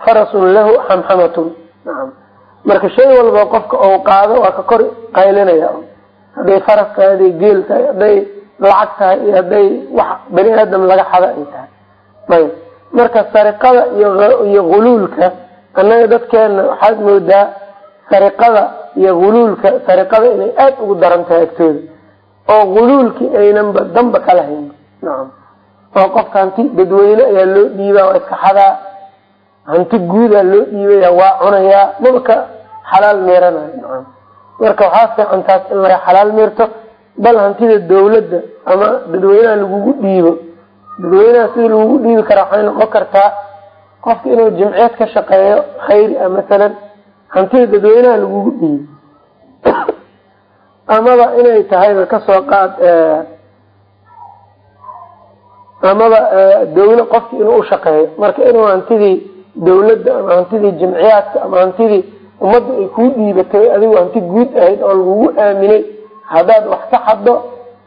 farasun lahu xamxamatun. Nacam. Marka shay walba qofka ou qaado waa ka kor qaylinaya hadday faras tahay hadday geel tahay hadday lacag tahay iyo hadday wax bani aadam laga xada ay tahay. Ayb. Marka sariqada iyo huluulka annaga dadkeena waxaad moodaa sariqada iyo huluulka sariqada inay aada ugu daran tahay agtooda oo huluulkii aynanba damba ka lahayn nacam oo qofka hanti dadweyne ayaa loo dhiibaa waa iska xadaa. Hanti guudaa loo dhiibaya waa cunayaa maba ka xalaal meeranayo nacam marka waxaa fiican taas in laga xalaal meerto bal hantida dawladda ama dadweynaha lagugu dhiibo. Dadweynaha sida lagugu dhiibi karaa waxay noqon kartaa qofka inuu jimceed ka shaqeeyo khayri ah masalan hantida dadweynaha lagugu dhiibo amaba inay tahayba ka soo qaad amaba dawla qofki inuu ushaqeeyo marka inuu hantidii dawladda ama hantidii jimciyaadka ama hantidii ummadda ay kuu dhiibatay adigu hanti guud ahayd oo lagugu aaminay haddaad wax ka xaddo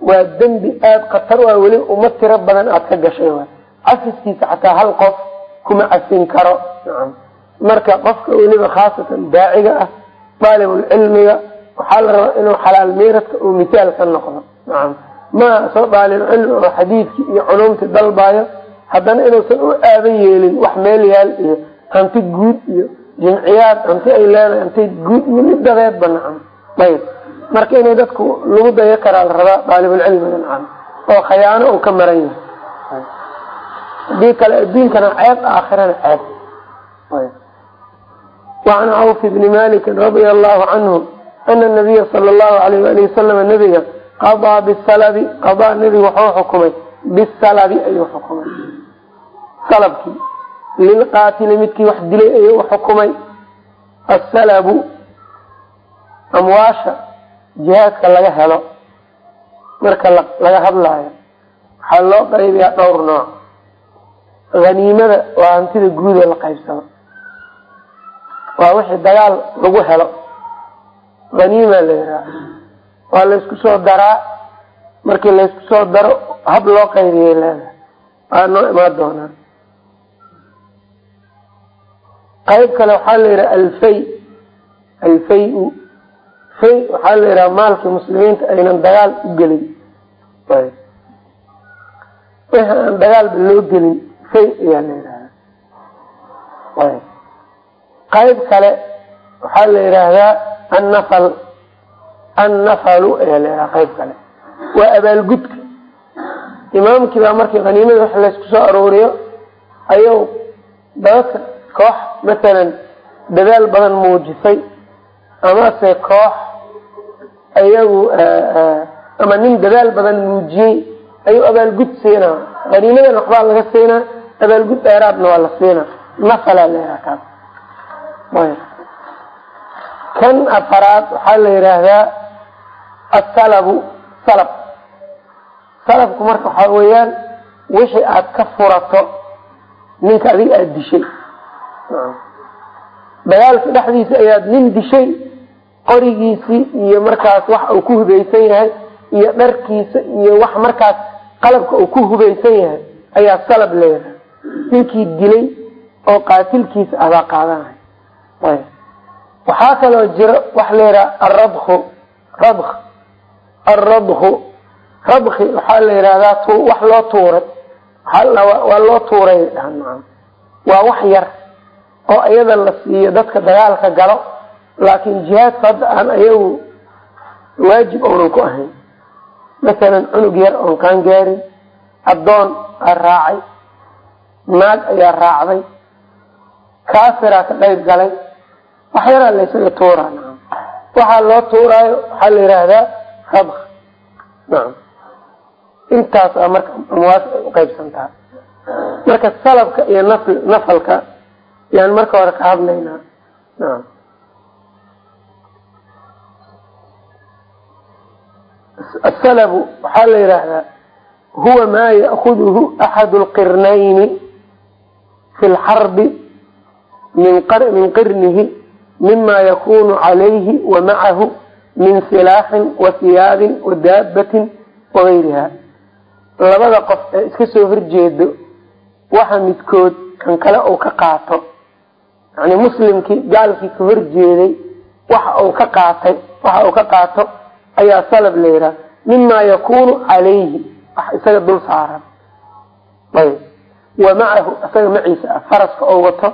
waa dembi aada khatar u ah. Weliba uma tiro badan aada ka gashay waay. Cafiskiisa xataa hal qof kuma cafin karo marka qofka weliba khaasatan daaciga ah daalibulcilmiga waxaa la rabaa inuu xalaal miiradka uu mithaal ka noqdo. Nacam ma soo daalibulcilmi oo xadiidkii iyo culumti dalbayo haddana inuusan u aaban yeelin wax meel yaal iyo hanti guud iyo jimciyaad hanti ay leedahay hanti guud iyo mid dabeedba nacam ayb marka inay dadku lagu dayo karaa la rabaa daalibulcilmiga nacam oo khayaano uu ka maran yahay. Hadii kale adduunkana ceeb aakhirana ceeb wacan cawf bni malikin radia allahu canhu ana nabiya sala allahu alayh waali wasalam nabiga qadaa bisalabi qadaa nebiga wuxuu xukumay bisalabi ayuu xukumay salabkii lilqaatili midkii wax dilay ayuu uxukumay asalabu amwaasha jihaadka laga helo marka laga hadlaayo waxaa loo qaybiyaa dhowr nooc haniimada waa hantida guud la qaybsado waa wixii dagaal lagu helo. Haniima la yidhaha waa laysku soo daraa. Markii laysku soo daro hab loo qaybiyay leedahay waa noo imaan doonaa. Qayb kale waxaa la yidhaha alfay. Alfay-u fay waxaa la yidhaha maalkii muslimiinta aynan dagaal u gelin. Wixii aan dagaalba loo gelin fay ayaa la yidhahdaa qayb kale waxaa la yidhaahdaa annafal annafalu ayaa la yidhaha qayb kale. Waa abaalgudka. Imaamkii baa markii haniimada wax laysku soo arooriyo ayuu dadadka koox masalan dadaal badan muujisay amase koox ayagu ama nin dadaal badan muujiyey ayuu abaalgud siinaa. Haniimadan waxbaa laga siinaa abaalgud dheeraadna waa la siinaa. Nafalaa la yidhaha kaas kan afaraad waxaa la yidhaahdaa asalabu salab salabku marka waxaa weeyaan wixii aad ka furato ninka adiga aada dishay. Dagaalka dhexdiisa ayaad nin dishay qorigiisii iyo markaas wax uu ku hubaysan yahay iyo dharkiisa iyo wax markaas qalabka uu ku hubaysan yahay ayaa salab leeyahay ninkii dilay oo qaatilkiisa abaa qaadanaya waxaa kaloo jiro wax la yidhaha aradku radk alradku radki waxaa la yidhahdaa wax loo tuuray waa loo tuuray dhahan waa wax yar oo iyada la siiyo dadka dagaalka galo laakiin jihaadka hadda aan ayagu waajib oonan ku ahayn. Masalan cunug yar oon kaan gaarin addoon aa raacay naag ayaa raacday kaafiraa ka qayb galay wax yaraa laysaga tuuraa nacam waxaa loo tuuraayo waxaa la yidhaahdaa radk nacam intaas a marka amwaas ay uqaybsantaa marka salabka iyo naf nafalka yaan marka hore ka hadlaynaa. Nacam asalabu waxaa la yidhaahdaa huwa maa ya'kuduhu axadu lqirnayni fi lxarbi min qirnihi mima yakunu calayhi wa macahu min silaaxin wa siyaabin wa daabatin wagayriha labada qof ee iska soo horjeedo waxa midkood kan kale uu ka qaato yani muslimkii gaalkii ka horjeeday waxa uu ka qaatay waxa uu ka qaato ayaa salab la yidhaha mima yakunu calayhi wax isaga dul saaran ayb wa macahu isaga maciisa ah faraska oo wato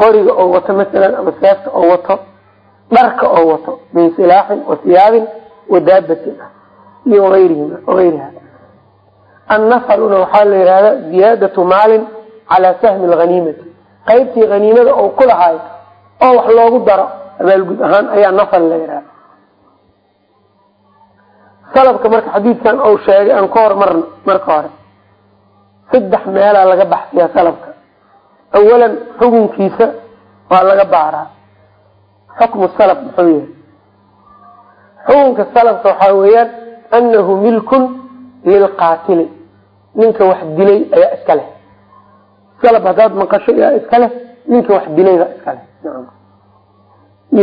qoriga oo wato masalan ama seefta oo wato dharka oo wato min silaaxin wa siyaabin wa daabatin ah iyo ayrihima ayriha annafaluna waxaa la yihahdaa ziyaadatu maalin calaa sahmi alghaniimati qaybtii haniimada oo ku lahaay oo wax loogu daro abaalgud ahaan ayaa nafal la yidhaha salabka marka xadiidkan ou sheegay aan ka hormarno marka hore saddex meelaa laga baxsiyaa salabka awalan xukunkiisa waa laga baaraa xukmu salab muxuu yahay xukunka salabka waxaa weeyaan anahu milkun lilqaatili ninka wax dilay ayaa iska leh salab haddaad maqasho yaa iska leh ninka wax dilay baa iska leh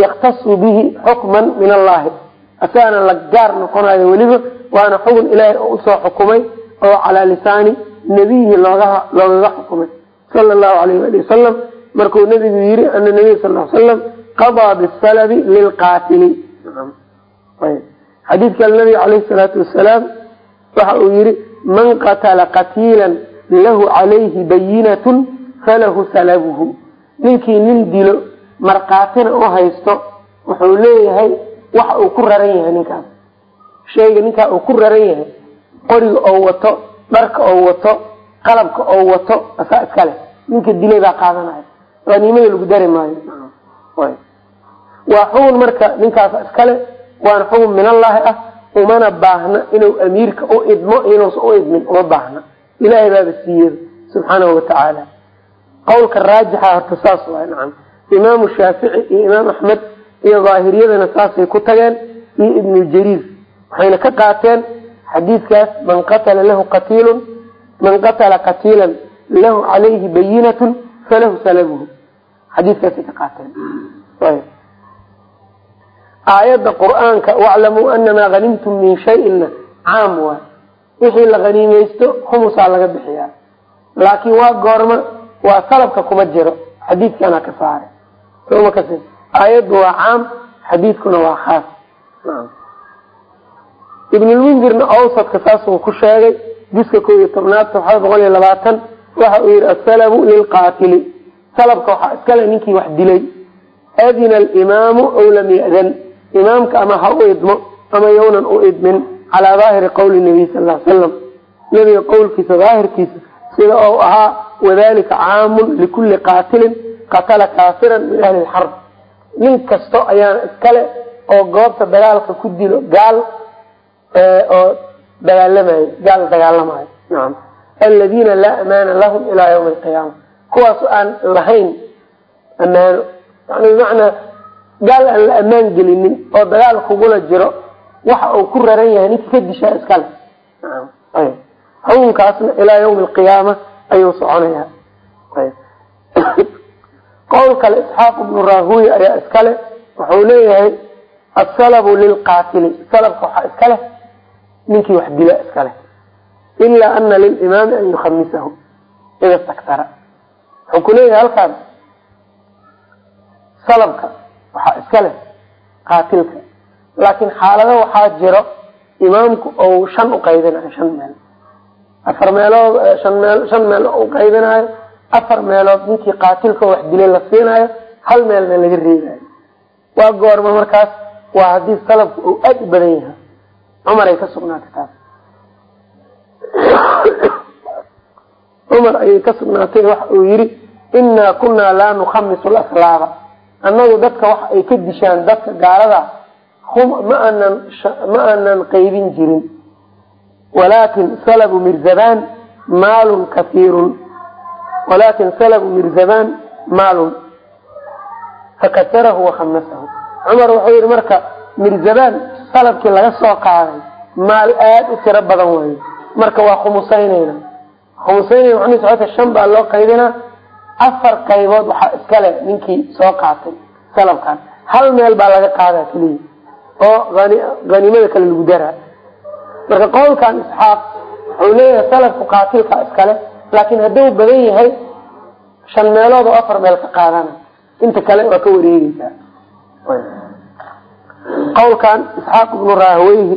yaktasu bihi xukman min allahi asagana la gaar noqonayo weliba waana xugun ilaahay oo u soo xukumay oo calaa lisaani nebiyihi loogaha loogaga xukumay sala allahu alayh ali wasalam markuu nabigu yiri ana nabiy sal slam qadaa bisalabi lilqaatili. Xadiidka nabiga caleyhi salaatu wasalaam waxa uu yihi man qatala qatiilan lahu calayhi bayinatun falahu salabuhu. Ninkii nin dilo markaatina u haysto wuxuu leeyahay waxa uu ku raran yahay ninkaas. Shayga ninkaa uu ku raran yahay. Qoriga oo wato dharka oo wato qalabka oo wato asaa iska leh ninka dilay baa qaadanaya. Haniimada lagu dari maayo. Waa xugun marka ninkaasa iskale waana xugun min allaahi ah umana baahna inuu amiirka u idmo inuusa u idmin uma baahna. Ilaahay baaba siiyey subxaanahu watacaala qowlka raajixa horta saas waay nacam. Imaamu shaafici iyo imaam axmed iyo daahiriyadana saasay ku tageen iyo ibnu jariir. Waxayna ka qaateen xadiidkaas man qatala lahu qatiilun man qatala qatiilan lahu calayhi bayinatun falahu salabuhu. Xadiidkaasay ka qaateen. Aayadda qur'aanka waclamuu anamaa hanimtum min shayinna caam waay wixii la haniimeysto khumusaa laga bixiyaa. Laakiin waa goorma waa salabka kuma jiro. Xadiidkana ka saare. Soma aayaddu waa caam xadiidkuna waa khaas. Ibnulmundirna awsadka saasuu ku sheegay juska koo iyo tobnaad safxada boqol iyo labaatan waxa uu yihi asalabu lilqaatili. Salabka waxaa iskale ninkii wax dilay. Adina alimaamu aw lam ya'dan imaamka ama ha u idmo ama yownan u idmin calaa daahiri qowli nabiy sal l salam nabiga qowlkiisa daahirkiisa sida ou ahaa wadalika caamun likulli qaatilin qatala kaafiran min ahli lxarb nin kasto ayaana iskale oo goobta dagaalka ku dilo gaal oo dagaalamayo gaal dagaalamayo nacam aladiina laa amaana lahum ilaa ywmi alqiyaama kuwaas aan lahayn amaano yani bimacnaa gaal aan la ammaan gelinin oo dagaal kugula jiro waxa uu ku raran yahay ninka ka dishaa iskale xukunkaasna ilaa ywmi alqiyaama ayuu soconaya qowl kale isxaaq ibnu rahuya ayaa iskale wuxuu leeyahay asalabu lilqaatili salabka waxaa iska leh ninkii wax dila iska leh. Ilaa ana lilimaami an yukhamisahu. Ida staktara wuxuu ku leeyahay halkaan salabka waxaa iska leh qaatilka. Laakiin xaalado waxaa jiro imaamku ou shan uqaybinayo shan meel. Afar meelood shan meel shan meel uqaybinayo afar meelood ninkii qaatilka wax dilay la siinayo hal meelna laga reebayo. Waa goorma markaas waa haddii salabku uu aada u badan yahay cumar ka sugnaatay taas. Cumar ayay ka sugnaatay waxa uu yihi inaa kunaa laa nukhamisu laslaaba annagu dadka waxa ay ka dishaan dadka gaalada ma aanan ma aanan qaybin jirin. Walakin salabu mirzaban maalun kaiirun walakin salabu mirzaban maalun. Fakasarahu wakamasahu cumar wuxuu yihi marka mirzaban salabkii laga soo qaaday maal aada u tiro badan wayo marka waa khumusaynayna. Khumusaynayna macnuu socota shan baa loo qaybinaa afar qaybood waxaa iskale ninkii soo qaatay salabkan. Hal meel baa laga qaadaa keliya oo haniimada kale lagu daraa. Marka qowlkan isxaaq wuxuu leeyahay salafku qaatilkaa iskale laakiin hadduu badan yahay shan meelood oo afar meel ka qaadana inta kale waa ka wareegeysaa qowlkan isxaaq ibnu rahweyhi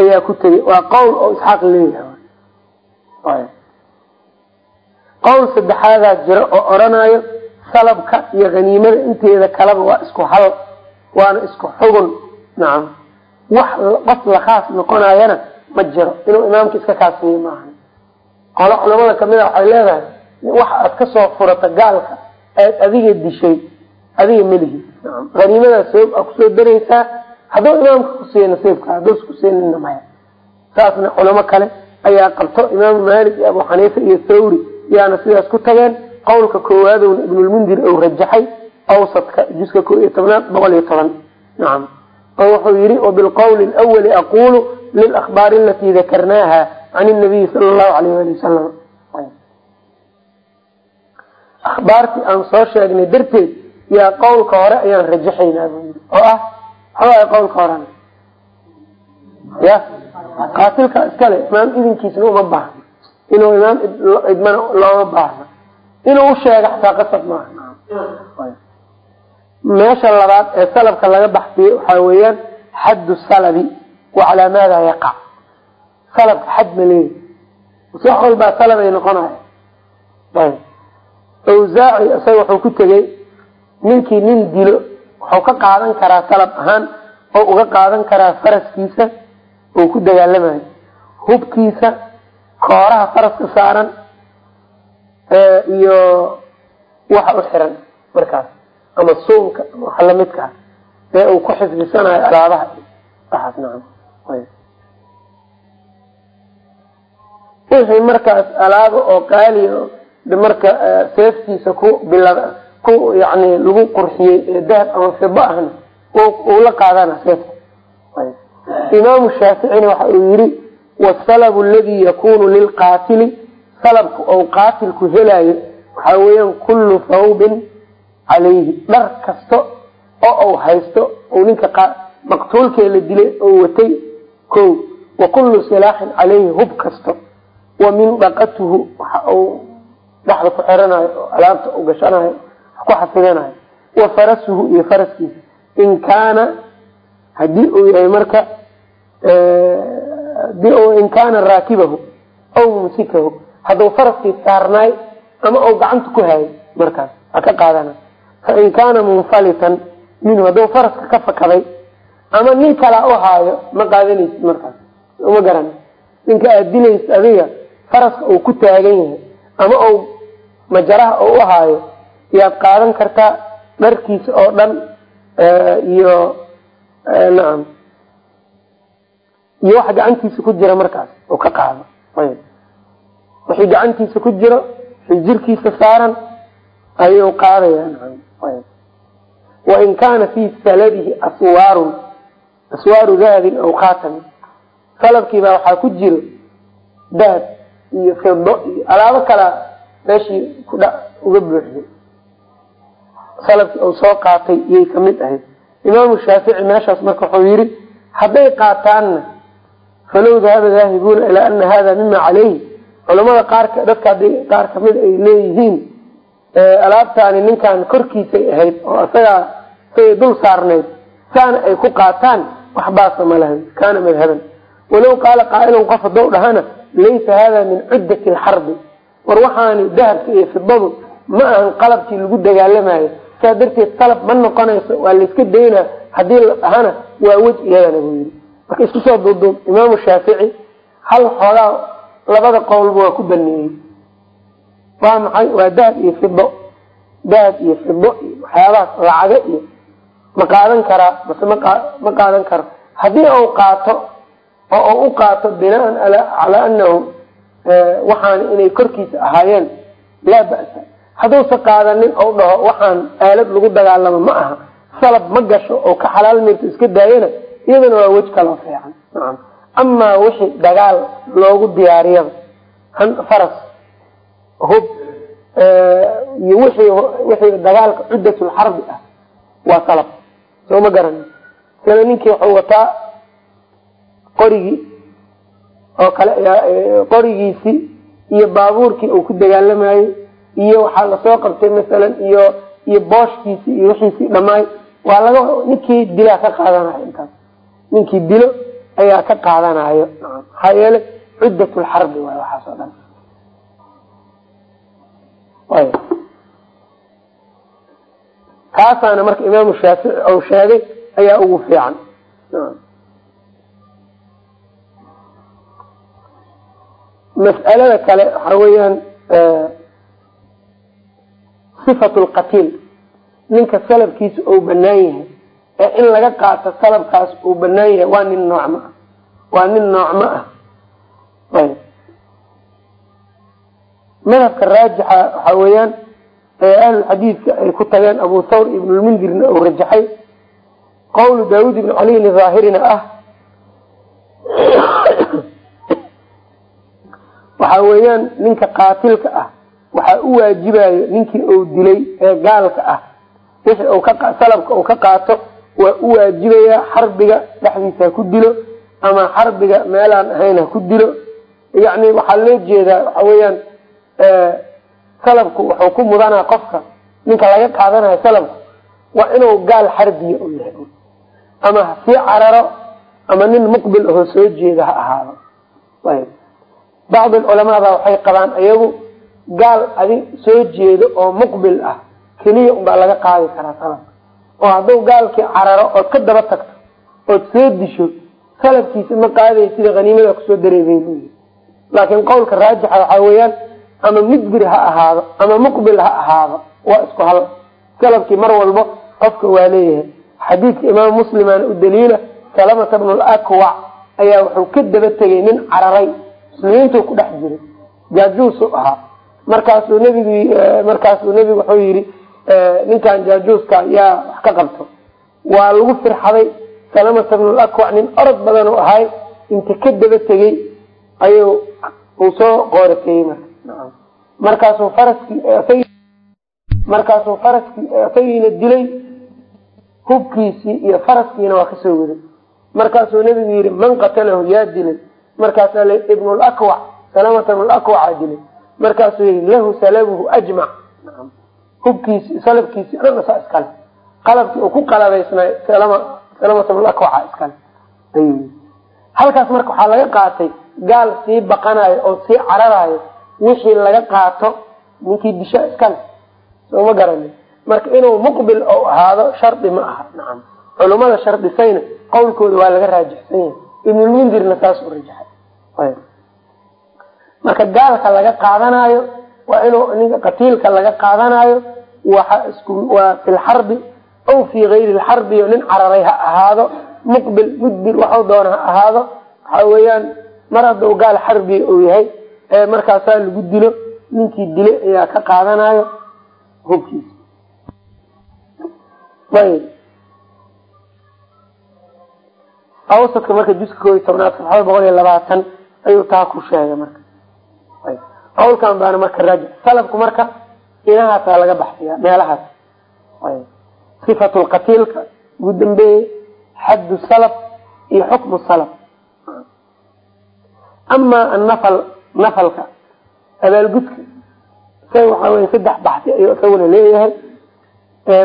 ayaa ku tegey. Waa qowl oo isxaaq leeyahay. Qowl saddexaadaa jira oo odhanayo salabka iyo haniimada inteeda kaleba waa isku hal waana isku xugun. Nacam wax qof la khaas noqonayana ma jiro. Inuu imaamka iska kaasiiyo maaha qolo culamada ka mid a waxay leedahay waxa aad ka soo furato gaalka aad adiga dishay adiga melihi haniimadaas sabab aa ku soo daraysaa hadduu imaamka kusiiya nasiibka hadduus kusiinina maya. Saasna culamo kale ayaa qabto. Imaamu maalik iyo abu xaniifa iyo thawri yaana sidaas ku tageen. Qowlka koowaadowna ibnulmundir ou rajaxay awsadka juska koo iyo tobnaad boqol iyo toban. Nacam oo wuxuu yihi wabilqowli lwali aqulu lilahbaari alatii dakarnaaha can nabiyi sala allahu alayh ali wasalam ahbaartii aan soo sheegnay darteed yaa qowlka hore ayaan rajaxaynaa buu yii oo ah maxaa qowlka horena ya? Qaatilka iskale imaam idinkiisna uma baahno inuu imaam idmana looma baahno inuu usheega xataa qasab maaha meesha labaad ee salabka laga baxsiyey waxaa weeyaan xaddu salabi. Wa calaa maada yaqac salabka xad ma leeyahy wax walbaa salab ay noqonaya awsaaci isaga wuxuu ku tegey ninkii nin dilo wuxuu ka qaadan karaa salab ahaan oo uga qaadan karaa faraskiisa uu ku dagaalamayo. Hubkiisa kooraha faraska saaran iyo waxa u xiran markaas ama suunka ama waxa lamidkaa ee uu ku xifdisanayo alaabaha. Waxaas nacam wixii markaas alaaba oo qaaliya marka seeftiisa ku bilada ku yani lagu qurxiyey ee dahab ama fido ahna uu la qaadana imaamu shaaficina waxa uu yihi wasalabu aladi yakunu lilqaatili salabka ou qaatilku helayo waxaa weeyaan kullu thawbin calayhi. Dhar kasta oo uu haysto uu ninka maqtuulkee la dilay oo watay ko wa kullu silaaxin caleyhi hub kasto. Wa mindaqatuhu waxa uu dhexda ku xiranayo oo alaabta u gashanayo ku xafidanayo wa farasuhu iyo faraskiisa. In kaana haddii uu yahay marka in kaana raakibahu aw mumsikahu hadduu faraskii saarnaay ama uu gacanta ku hayo markaas ha ka qaadana. Fain kaana munfalitan minhu hadduu faraska ka fakaday ama nin kalaa u haayo ma qaadanaysid markaas uma garan. Ninka aad dilaysid adiga faraska uu ku taagan yahay ama uu majaraha uu u haayo yaad qaadan kartaa dharkiisa oo dhan iyo nacam iyo waxa gacantiisa ku jira markaas uu ka qaado. Ayb. Wixii gacantiisa ku jiro wixii jirkiisa saaran ayuu qaadaya nacam ayb wain kaana fii salabihi aswaarun aswaaru dahabin aw khaatamin salabkiibaa waxaa ku jiro dahab iyo fido iyo alaabo kalaa meeshii uga buuxday salabkii uu soo qaatay iyay ka mid ahayd. Imaamu shaafici meeshaas marka wuxuu yihi hadday qaataanna falow dahaba daahibuuna ilaa ana hada mima caleyhi. Culamada qaarka dadka haddii qaar ka mid ay leeyihiin alaabtaani ninkan korkiisay ahayd oo isagaa isagay dul saarnayd saana ay ku qaataan wax baasa ma lahan kaana madhaban. Walow qaala qaailun qof hadow dhahana laysa hada min cuddati alxarbi. War waxaani dahabka iyo fidadu ma ahan qalabkii lagu dagaalamayo saa darteed salab ma noqonayso waa layska daynaa haddii la dhahana waa wej iyadana buu yiri marka isku soo duuduub imaamu shaafici hal xoogaa labada qowlba waa ku baneeyey. Waa maxay? Waa dahab iyo fido dahab iyo fido iyo waxyaabahaas lacaga iyo ma qaadan karaa mase ma qaadan karo. Haddii uu qaato oo u u qaato binaan calaa anahu waxaan inay korkiisa ahaayeen laa ba'sa hadduusa qaadanin ou dhaho waxaan aalad lagu dagaalamo ma aha. Salab ma gasho oo ka xalaal mirto iska daayana iyadana waa wej kaloo fiican. Amaa wixii dagaal loogu diyaariyaba faras hub iyo wixii wixii dagaalka cuddatulxarbi ah waa salab soo ma garan. Sida ninkii wuxuu wataa qorigii oo kale qorigiisii iyo baabuurkii uu ku dagaalamayey iyo waxaa la soo qabtay masalan iyo iyo booshkiisii iyo wixiisii dhamaay waa laga ninkii dilaa ka qaadanayo intaas. Ninkii dilo ayaa ka qaadanayo. Maxaa yeelay cuddat lxarbi waay waxaas oo dhan. Kaasaana marka imaamu shaafici ou sheegay ayaa ugu fiican. Mas'alada kale waxa weeyaan sifatu lqatiil ninka salabkiisa ou banaan yahay ee in laga qaato salabkaas uu banaan yahay waa nin noocma ah. Waa nin noocma ah. Madhabka raajixa waxa weeyaan ahlulxadiidka ay ku tageen abu thawr ibnulmundirna uu rajaxay. Qawlu daawud ibn caliyin haahirina ah. Waxa weeyaan ninka qaatilka ah waxaa u waajibayo ninkii uu dilay ee gaalka ah. Wixii salabka uu ka qaato waa u waajibayaa xarbiga dhexdiisa ha ku dilo ama xarbiga meelaan ahayn ha ku dilo. Yani waxaa loo jeedaa waxa weeyaan salabku wuxuu ku mudanaa qofka. Ninka laga qaadanayo salabku waa inuu gaal xarbiya u yahay ama ha sii cararo ama nin muqbil ahoo soo jeeda ha ahaado. Bacdi culamaada waxay qabaan iyagu gaal adi soo jeedo oo muqbil ah keliya unbaa laga qaadi karaa salabka oo hadduu gaalkii cararo ood ka daba tagto ood soo disho salabkiisa ma qaaday sida haniimada ku soo buyi laakiin qowlka raajixa waxaa weeyaan ama mudbir ha ahaado ama muqbil ha ahaado waa isku hal. Salabkii mar walbo qofka waa leeyahay. Xadiidka imaam muslimaana u daliila salamata bnu lakwac ayaa wuxuu ka daba tegay nin cararay. Muslimiintu ku dhex jiray. Jaajuusu ahaa markaasuu nebigu markaasuu nebigu wuxuu yihi ninkan jaajuuska yaa wax ka qabto. Waa lagu firxaday salamata bnu lakwac nin orod badan u ahay inta ka daba tegey ayuu uu soo qoorateeyey marka. Markaasuu faraskii markaasuu faraskii isagiina dilay hubkiisii iyo faraskiina waa ka soo waday. Markaasuu nebigu yihi man qatalahu yaa dilay. Markaasaa la ibn lakwac salamata lakwaca dilay markaasuu yihi lahu salabuhu ajmac hubkiisi salabkiisii dhan isaa iskale. Qalabkii uu ku ibn lakwaca iskale. Halkaas marka waxaa laga qaatay gaal sii baqanayo oo sii cararayo wixii laga qaato ninkii disha iskale. Soo ma garanin marka inuu muqbil ou ahaado shardi ma aha. Nacam culumada shardisayna qowlkooda waa laga raajixsan yahay. Ibnulmundirna saasuu rajaxay marka gaalka laga qaadanayo waa inuu ninka qatiilka laga isku waa fi lxarbi aw fii gayri lxarbi nin cararay ha ahaado muqbil mudbir waxu doona ha ahaado. Waxa weeyaan mar hadduu gaal xarbiga uu yahay ee markaasaa lagu dilo ninkii dilay ayaa ka qaadanayo hubkiisa. Awsadka marka juska koob iyo tobnaad saxada boqol iyo labaatan ayuu taa ku sheegay marka qawlkan baana marka raaji. Salafku marka inahaasaa laga baxsiyaa meelahaas. Sifatu lqatiilka ugu dambeeye xaddu salaf iyo xukmu salaf. Amaa annafal nafalka abaalgudka isaga waxaa weya saddex baxsi ayuu isaguna leeyahay.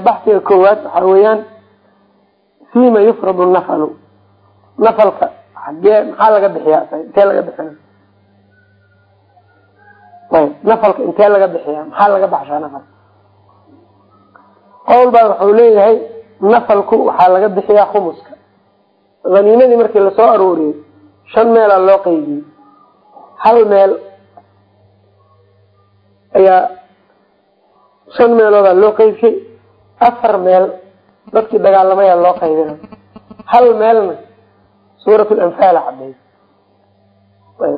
Baxsiga koowaad waxaa weeyaan fima yufradu nafalu. Nafalka xagee maxaa laga bixiyaa? Intee laga bixina nafalka intee laga bixiyaa? Maxaa laga baxshaa nafalka qowl baa wuxuu leeyahay nafalku waxaa laga bixiyaa khumuska. Haniimadii markii la soo arooriyey shan meelaa loo qeybiyey hal meel ayaa shan meeloodaa loo qeybshay afar meel dadkii dagaalamayaa loo qaybina hal meelna suurat lanfaala cadeey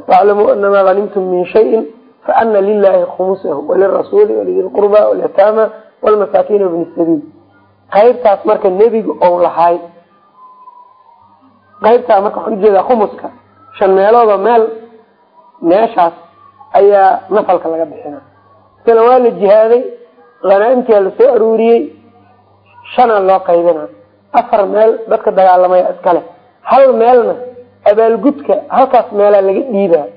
waclamuu anamaa hanimtum min shayin faana lilahi khumusahu walirasuuli walidi lqurba walyataama walmasaakiin wabni sabiil qaybtaas marka nebigu ou lahaay qaybtaa marka waxaan u jeedaa khumuska shan meeloodoo meel meeshaas ayaa nafalka laga bixina isla waa la jihaaday hanaaimtia la soo aruuriyey shana loo qaybina afar meel dadka dagaalamaya iskale hal meelna abaalgudka halkaas meelaa laga dhiibaa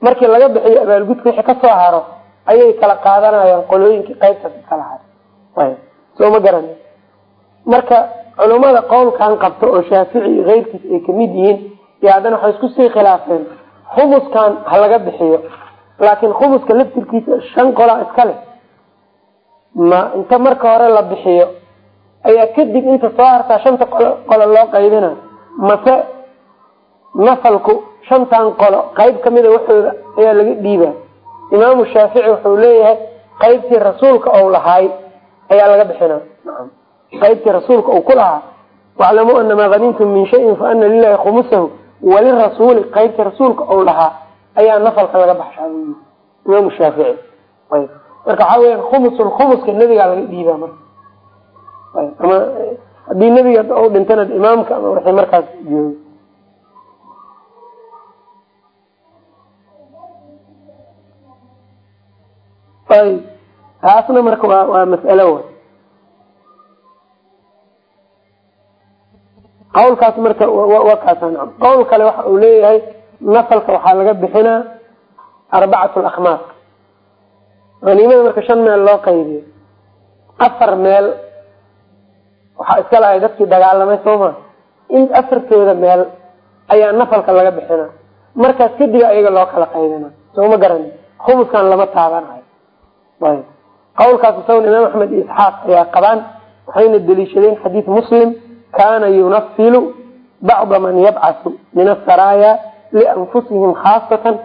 markii laga bixiyo abaalgudka wixii ka soo haro ayay kala qaadanayaan qolooyinkii qaybtaas iskala haray soo ma garani marka culummada qowlkan qabta oo shaafici iyo keyrkiis ay ka mid yihiin iyo haddana waxay isku sii khilaafeen khumuskan ha laga bixiyo laakiin khumuska laftirkiisa shan qolaa iska leh ma inta marka hore la bixiyo ayaa kadib inta soo hartaa shanta qolo qolo loo qaybina mase nafalku shantan qolo qayb kamida waxooda ayaa laga dhiibaa. Imaamu shaafici wuxuu leeyahay qaybtii rasuulka ou lahaay ayaa laga bixina qaybtii rasuulka uu ku lahaa waclamuu anamaa hanimtum min shayin faana lilahi khumusahu walirasuuli qaybtii rasuulka ou lahaa ayaa nafalka laga baxshaa imaamu shaafici. Marka waxaa weya khumusul khumuska nebigaa laga dhiibaa marka. Ama haddii nebiga u dhintana imaamka ama wixii markaas jooga taasna marka waa waa mas'alo wa qawlkaas marka waa kaasa nacam qowl kale waxa uu leeyahay nafalka waxaa laga bixinaa arbacatu lakhmaas haniimada marka shan meel loo qaybiyo afar meel waxaa iska lahay dadkii dagaalamay sooma in afartooda meel ayaa nafalka laga bixina markaas kadib ayaga loo kala qaybina sooma garani khumuskan lama taabanayo qawlkaas isagon imaam axmed iyo isxaaq ayaa qabaan waxayna deliishadeen xadiid muslim kana yunafilu bacda man yabcasu min asaraaya lianfusihim khaasatan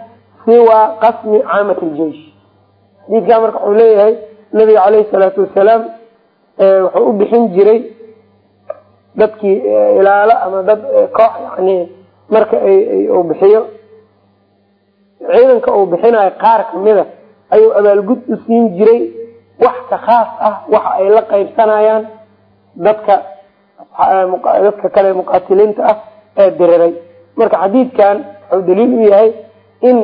siwa qasmi caamati ljeish xadiidkaa marka wuxuu leeyahay nabiga caleyhi salaatu wasalaam wuxuu u bixin jiray dadkii ilaalo ama dad koox yani marka bixiyo ciidanka uu bixinayo qaar kamida ayuu abaalgud u siin jiray. Wax ka khaas ah waxa ay la qaybsanayaan. Dadka dadka kale muqaatiliinta ah ee diriray marka xadiidkan wuxuu daliil u yahay in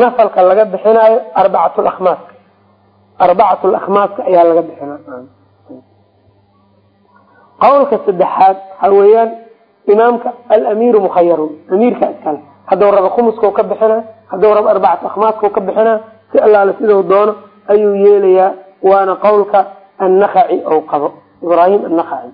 nafalka laga bixinayo arbacatulakhmaas arbacatu lakhmaaska ayaa laga bixina qawlka saddexaad waxa weeyaan imaamka alamiiru mukhayarun amiirka iskale hadduu rabo khumuskau ka bixina hadduu rabo arbacatu akhmaaskau ka bixina si allaale sidau doono ayuu yeelayaa waana qawlka annakaci ou qabo. Ibraahim annakaci